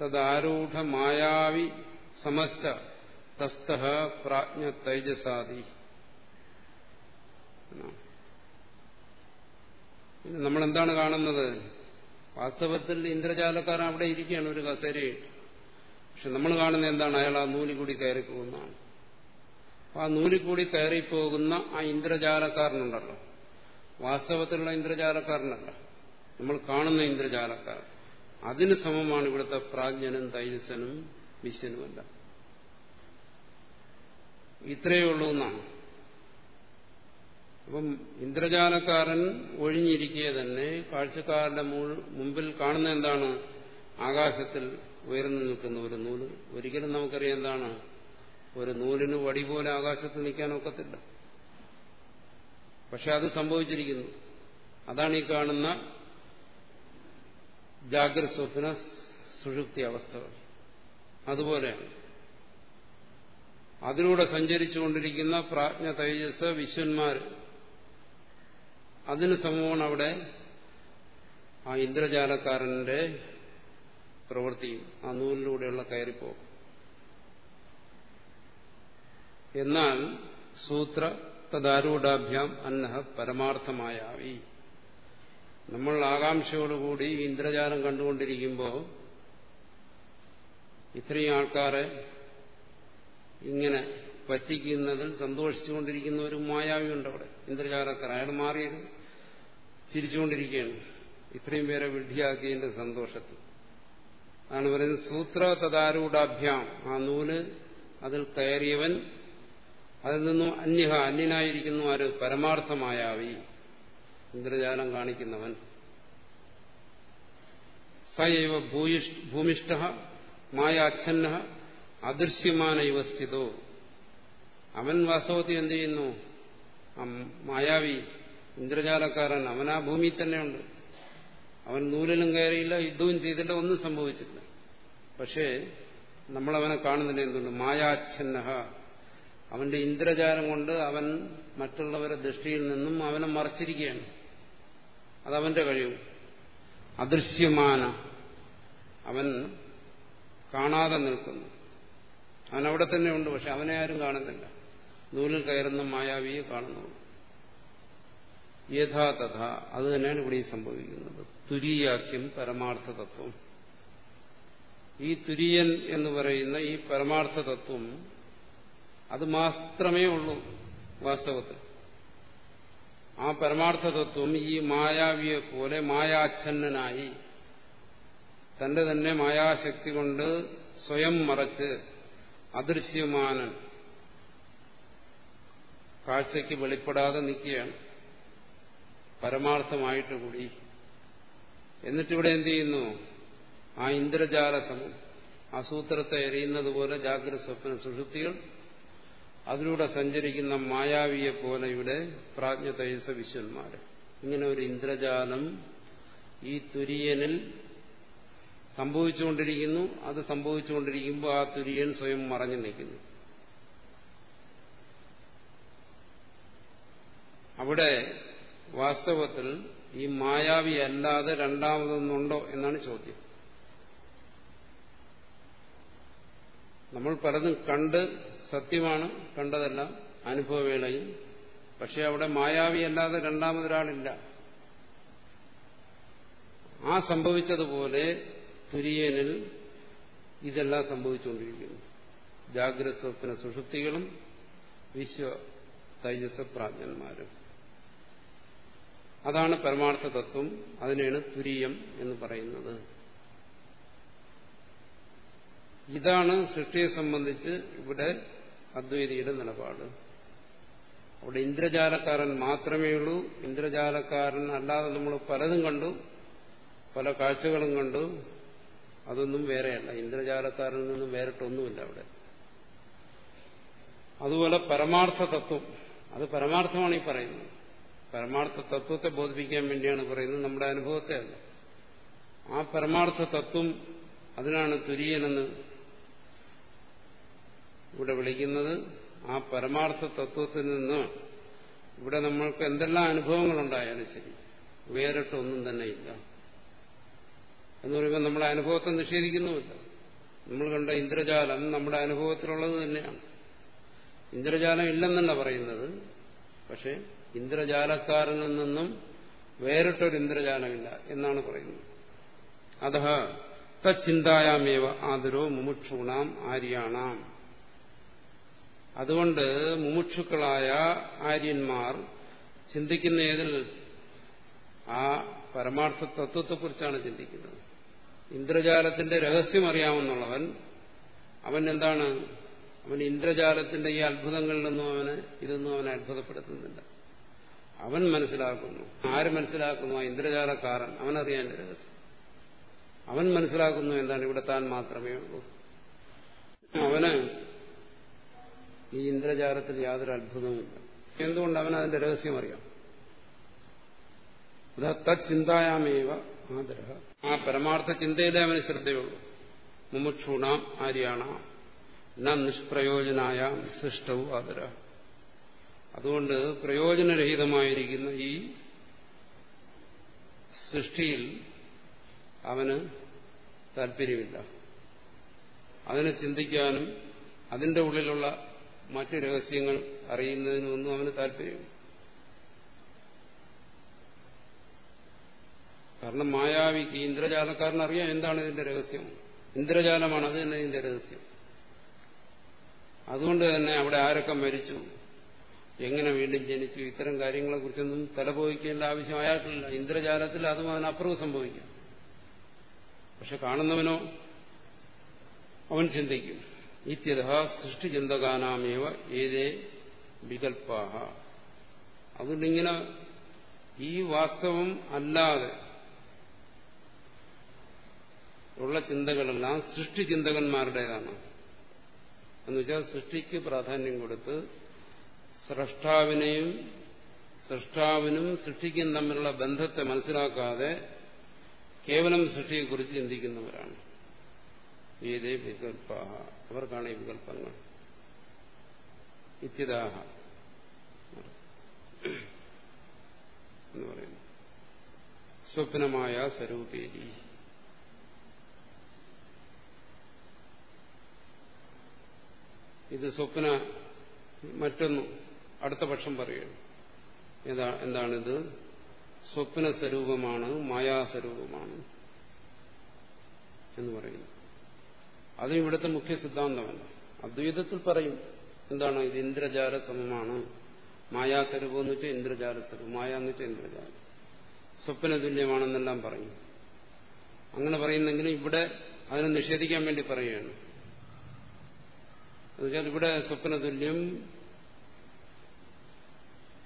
തദാരൂഢ മായാവി സമസ്ത തസ്തഹ പ്രാജ്ഞ തൈജസാദി. നമ്മളെന്താണ് കാണുന്നത്? വാസ്തവത്തിൽ ഇന്ദ്രജാലക്കാരൻ അവിടെ ഇരിക്കുകയാണ് ഒരു കസേരയിൽ പക്ഷെ നമ്മൾ കാണുന്നത് എന്താണ്? അയാൾ ആ നൂലിൽ കൂടി കയറി ആ നൂലിൽ കൂടി കയറിപ്പോകുന്ന ആ ഇന്ദ്രജാലക്കാരനുണ്ടല്ലോ. വാസ്തവത്തിലുള്ള ഇന്ദ്രജാലക്കാരനല്ല. നമ്മൾ കാണുന്ന ഇന്ദ്രജാലക്കാരൻ. അതിന് സമമാണ് ഇവിടുത്തെ പ്രാജ്ഞനും തൈജസനും വിശ്വനുമല്ല. ഇത്രയേ ഉള്ളൂ എന്നാണ്. അപ്പം ഇന്ദ്രജാലക്കാരൻ ഒഴിഞ്ഞിരിക്കുക തന്നെ കാഴ്ചക്കാരന്റെ മുമ്പിൽ കാണുന്ന എന്താണ്? ആകാശത്തിൽ ഉയർന്നു നിൽക്കുന്ന ഒരു നൂൽ. ഒരിക്കലും നമുക്കറിയാം എന്താണ്? ഒരു നൂലിന് വടി പോലെ ആകാശത്ത് നിൽക്കാൻ ഒക്കത്തില്ല. പക്ഷെ അത് സംഭവിച്ചിരിക്കുന്നു. അതാണ് ഈ കാണുന്ന ജാഗ്രത സ്വപ്ന സുഷുപ്തി അവസ്ഥകൾ അതുപോലെയാണ് അതിലൂടെ സഞ്ചരിച്ചുകൊണ്ടിരിക്കുന്ന പ്രാജ്ഞ തേജസ് വിശ്വന്മാർ അതിന് സമമാണ് അവിടെ ആ ഇന്ദ്രജാലക്കാരന്റെ പ്രവൃത്തിയും ആ നൂലിലൂടെയുള്ള കയറിപ്പോക്കും എന്നാൽ സൂത്ര തദാരൂഢാഭ്യാം അന്നഹ പരമാർത്ഥമായാവി. നമ്മൾ ആകാംക്ഷയോടുകൂടി ഇന്ദ്രജാലം കണ്ടുകൊണ്ടിരിക്കുമ്പോൾ ഇത്രയും ആൾക്കാരെ ഇങ്ങനെ പറ്റിക്കുന്നതിൽ സന്തോഷിച്ചുകൊണ്ടിരിക്കുന്ന ഒരു മായാവിയുണ്ട് അവിടെ. ഇന്ദ്രജാലക്കാർ. അയാൾ മാറിയത് ചിരിച്ചുകൊണ്ടിരിക്കുകയാണ്. ഇത്രയും പേരെ വിഡ്ഢിയാക്കിയതിന്റെ സന്തോഷത്തിൽ. അതാണ് പറയുന്നത് സൂത്ര തദാരൂഢാഭ്യാം. ആ നൂൽ അതിൽ കയറിയവൻ അതിൽ നിന്നും അന്യഹ അന്യനായിരിക്കുന്നു ആര്? പരമാർത്ഥമായാവി. ഇന്ദ്രജാലം കാണിക്കുന്നവൻ. സയവ ഭൂമിഷ്ഠ മായ അച്ഛന്ന അദൃശ്യമാന ഇവ സ്ഥിതോ. അവൻ വാസ്തവത്തിൽ എന്ത് ചെയ്യുന്നു? മായാവി ഇന്ദ്രജാലക്കാരൻ അവൻ ആ ഭൂമിയിൽ തന്നെയുണ്ട്. അവൻ നൂലിലും കയറിയില്ല യുദ്ധവും ചെയ്തില്ല ഒന്നും സംഭവിച്ചില്ല. പക്ഷേ നമ്മളവനെ കാണുന്നില്ല എന്തുകൊണ്ട്? മായാച്ഛന്ന അവന്റെ ഇന്ദ്രജാലം കൊണ്ട് അവൻ മറ്റുള്ളവരുടെ ദൃഷ്ടിയിൽ നിന്നും അവനെ മറച്ചിരിക്കുകയാണ്. അതവന്റെ കഴിവ്. അദൃശ്യമാന അവൻ കാണാതെ നിൽക്കുന്നു. അവൻ അവിടെ തന്നെ ഉണ്ട് പക്ഷെ അവനെ ആരും കാണുന്നില്ല. നൂലിൽ കയറുന്ന മായാവിയെ കാണുന്നു. യഥാതഥ അത് തന്നെയാണ് ഇവിടെ സംഭവിക്കുന്നത്. തുരീയാഖ്യം പരമാർത്ഥ തത്വം ഈ തുര്യൻ എന്ന് പറയുന്ന ഈ പരമാർത്ഥ തത്വം അത് മാത്രമേ ഉള്ളൂ വാസ്തവത്തിൽ. ആ പരമാർത്ഥ തത്വം ഈ മായാവിയെ പോലെ മായാച്ഛന്നനായി തന്റെ തന്നെ മായാശക്തി കൊണ്ട് സ്വയം മറച്ച് അദൃശ്യമാനൻ കാഴ്ചയ്ക്ക് വെളിപ്പെടാതെ നിൽക്കുകയാണ്. പരമാർത്ഥമായിട്ട് കൂടി. എന്നിട്ടിവിടെ എന്ത് ചെയ്യുന്നു? ആ ഇന്ദ്രജാല ആ സൂത്രത്തെ എറിയുന്നത് പോലെ ജാഗ്രത സ്വപ്ന സുഷുപ്തികൾ അതിലൂടെ സഞ്ചരിക്കുന്ന മായാവിയെ പോലെ ഇവിടെ പ്രാജ്ഞ തൈസ വിശ്വന്മാര്. ഇങ്ങനെ ഒരു ഇന്ദ്രജാലം ഈ തുര്യനിൽ സംഭവിച്ചുകൊണ്ടിരിക്കുന്നു. അത് സംഭവിച്ചുകൊണ്ടിരിക്കുമ്പോൾ ആ തുര്യൻ സ്വയം മറഞ്ഞു നിൽക്കുന്നു. അവിടെ വാസ്തവത്തിൽ ഈ മായാവി അല്ലാതെ രണ്ടാമതൊന്നുണ്ടോ എന്നാണ് ചോദ്യം. നമ്മൾ പലതും കണ്ട് സത്യമാണ് കണ്ടതെല്ലാം അനുഭവവേളയിൽ. പക്ഷെ അവിടെ മായാവി അല്ലാതെ രണ്ടാമതൊരാളില്ല. ആ സംഭവിച്ചതുപോലെ തുര്യനിൽ ഇതെല്ലാം സംഭവിച്ചുകൊണ്ടിരിക്കുന്നു. ജാഗ്രത സ്വപ്ന സുഷുപ്തികളും വിശ്വ തൈജസ പ്രാജ്ഞന്മാരും അതാണ് പരമാർത്ഥ തത്വം. അതിനെയാണ് തുര്യം എന്ന് പറയുന്നത്. ഇതാണ് സൃഷ്ടിയെ സംബന്ധിച്ച് ഇവിടെ അദ്വൈതിയുടെ നിലപാട്. അവിടെ ഇന്ദ്രജാലക്കാരൻ മാത്രമേ ഉള്ളൂ. ഇന്ദ്രജാലക്കാരൻ അല്ലാതെ നമ്മൾ പലതും കണ്ടു. പല കാഴ്ചകളും കണ്ടു. അതൊന്നും വേറെയല്ല. ഇന്ദ്രജാലക്കാരനിൽ നിന്നും വേറിട്ടൊന്നുമില്ല അവിടെ. അതുപോലെ പരമാർത്ഥ തത്വം അത് പരമാർത്ഥമാണ് ഈ പറയുന്നത്. പരമാർത്ഥ തത്വത്തെ ബോധിപ്പിക്കാൻ വേണ്ടിയാണ് പറയുന്നത്. നമ്മുടെ അനുഭവത്തെ അല്ല. ആ പരമാർത്ഥ തത്വം അതിനാണ് തുര്യനെന്ന് ഇവിടെ വിളിക്കുന്നത് ആ പരമാർത്ഥ തത്വത്തിൽ നിന്ന് ഇവിടെ നമ്മൾക്ക് എന്തെല്ലാം അനുഭവങ്ങളുണ്ടായാലും ശരി വേറിട്ടൊന്നും തന്നെ ഇല്ല. എന്ന് പറയുമ്പോൾ നമ്മുടെ അനുഭവത്തെ നിഷേധിക്കുന്നുമില്ല. നമ്മൾ കണ്ട ഇന്ദ്രജാലം നമ്മുടെ അനുഭവത്തിലുള്ളത് തന്നെയാണ്. ഇന്ദ്രജാലം ഇല്ലെന്നല്ല പറയുന്നത്. പക്ഷെ ഇന്ദ്രജാലക്കാരനിൽ നിന്നും വേറിട്ടൊരു ഇന്ദ്രജാലമില്ല എന്നാണ് പറയുന്നത്. അത തച്ചിന്തായാമേവ ആദരോ മുമുക്ഷൂണാം ആര്യാണാം. അതുകൊണ്ട് മുമുക്ഷുക്കളായ ആര്യന്മാർ ചിന്തിക്കുന്ന ഏതിൽ ആ പരമാർത്ഥ തത്വത്തെക്കുറിച്ചാണ് ചിന്തിക്കുന്നത്. ഇന്ദ്രജാലത്തിന്റെ രഹസ്യം അറിയാമെന്നുള്ളവൻ അവൻ എന്താണ്? അവൻ ഇന്ദ്രജാലത്തിന്റെ ഈ അത്ഭുതങ്ങളിലൊന്നും അവന് ഇതൊന്നും അവനെ അത്ഭുതപ്പെടുത്തുന്നില്ല. അവൻ മനസ്സിലാക്കുന്നു. ആര് മനസ്സിലാക്കുന്നു? ആ ഇന്ദ്രജാലക്കാരൻ. അവനറിയാൻ രഹസ്യം. അവൻ മനസ്സിലാക്കുന്നു എന്താണ്? ഇവിടെ താൻ മാത്രമേ ഉള്ളൂ. അവന് ഈ ഇന്ദ്രജാലത്തിൽ യാതൊരു അത്ഭുതവുമില്ല. എന്തുകൊണ്ട് അവൻ അതിന്റെ രഹസ്യം അറിയാം? തച്ചിന്തായാമേവ ആദരഹ. ആ പരമാർത്ഥ ചിന്തയിലേ അവന് ശ്രദ്ധയുള്ളൂ. മുമുക്ഷൂണാം ആര്യാണ. ന നിഷ്പ്രയോജനായ സൃഷ്ടവും ആദര അതുകൊണ്ട് പ്രയോജനരഹിതമായിരിക്കുന്ന ഈ സൃഷ്ടിയിൽ അവന് താല്പര്യമില്ല. അതിനെ ചിന്തിക്കാനും അതിന്റെ ഉള്ളിലുള്ള മറ്റു രഹസ്യങ്ങൾ അറിയുന്നതിനൊന്നും അവന് താല്പര്യമില്ല. കാരണം മായാവിക്ക് ഇന്ദ്രജാലക്കാരൻ അറിയാം എന്താണ് ഇതിന്റെ രഹസ്യം. ഇന്ദ്രജാലമാണ് അത് തന്നെ ഇതിന്റെ രഹസ്യം. അതുകൊണ്ട് തന്നെ അവിടെ ആരൊക്കെ മരിച്ചു? എങ്ങനെ വീണ്ടും ജനിച്ചു? ഇത്തരം കാര്യങ്ങളെ കുറിച്ചൊന്നും തലപോയിക്കേണ്ട ആവശ്യം അയാൾക്കില്ല. ഇന്ദ്രജാലത്തിൽ അതും അതിനപ്പുറവും സംഭവിക്കാം. പക്ഷെ കാണുന്നവനോ അവൻ ചിന്തിക്കും. ഇത്യത സൃഷ്ടിചിന്തകാനാമേവ ഏതേ വികൽപ്പാഹ അതുകൊണ്ടിങ്ങനെ ഈ വാസ്തവം അല്ലാതെ ഉള്ള ചിന്തകളെല്ലാം സൃഷ്ടി സൃഷ്ടിചിന്തകന്മാരുടേതാണ് എന്നുവെച്ചാൽ സൃഷ്ടിക്ക് പ്രാധാന്യം കൊടുത്ത് സ്രഷ്ടാവിനെയും സൃഷ്ടാവിനും സൃഷ്ടിക്കും തമ്മിലുള്ള ബന്ധത്തെ മനസ്സിലാക്കാതെ കേവലം സൃഷ്ടിയെക്കുറിച്ച് ചിന്തിക്കുന്നവരാണ്। ഏതേ വികൽപ്പ അവർക്കാണ് ഈ വികല്പങ്ങൾ ഇത്യതാഹ. എന്ന് പറയുന്നു. സ്വപ്നമായ സ്വരൂപേരി. ഇത് സ്വപ്ന മറ്റൊന്നും അടുത്ത പക്ഷം പറയുന്നു. എന്താ എന്താണിത്? സ്വപ്ന സ്വരൂപമാണ് മായാസ്വരൂപമാണ് എന്ന് പറയുന്നു. അതും ഇവിടുത്തെ മുഖ്യ സിദ്ധാന്തമല്ല അദ്വൈതത്തിൽ പറയും എന്താണ്? ഇത് ഇന്ദ്രജാല സമമാണ്. മായാസ്വരൂപം എന്ന് വെച്ചാൽ ഇന്ദ്രജാല സ്വരൂപം. മായ എന്ന് വെച്ചാൽ ഇന്ദ്രജാലം. സ്വപ്ന തുല്യമാണെന്നെല്ലാം പറയും. അങ്ങനെ പറയുന്നെങ്കിലും ഇവിടെ അതിനെ നിഷേധിക്കാൻ വേണ്ടി പറയുകയാണ്. എന്നുവെച്ചാൽ ഇവിടെ സ്വപ്ന തുല്യം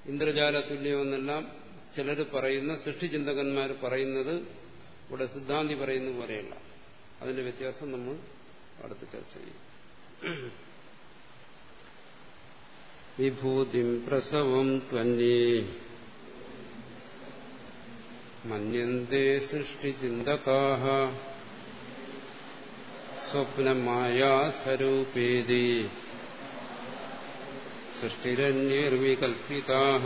ഇന്ദ്രജാല തുല്യം എന്നെല്ലാം ചിലർ പറയുന്ന സൃഷ്ടിചിന്തകന്മാർ പറയുന്നത് ഇവിടെ സിദ്ധാന്തി പറയുന്ന പോലെയല്ല. അതിന്റെ വ്യത്യാസം നമ്മൾ അടുത്ത് ചർച്ച ചെയ്യും. വിഭൂതിം പ്രസവം ത്വന്യേ മന്യന്തേ സൃഷ്ടിചിന്തകാഹ സ്വപ്നമായാസ്വരൂപേതി സൃഷ്ടിരന്യർവികൽപ്പിതാഹ.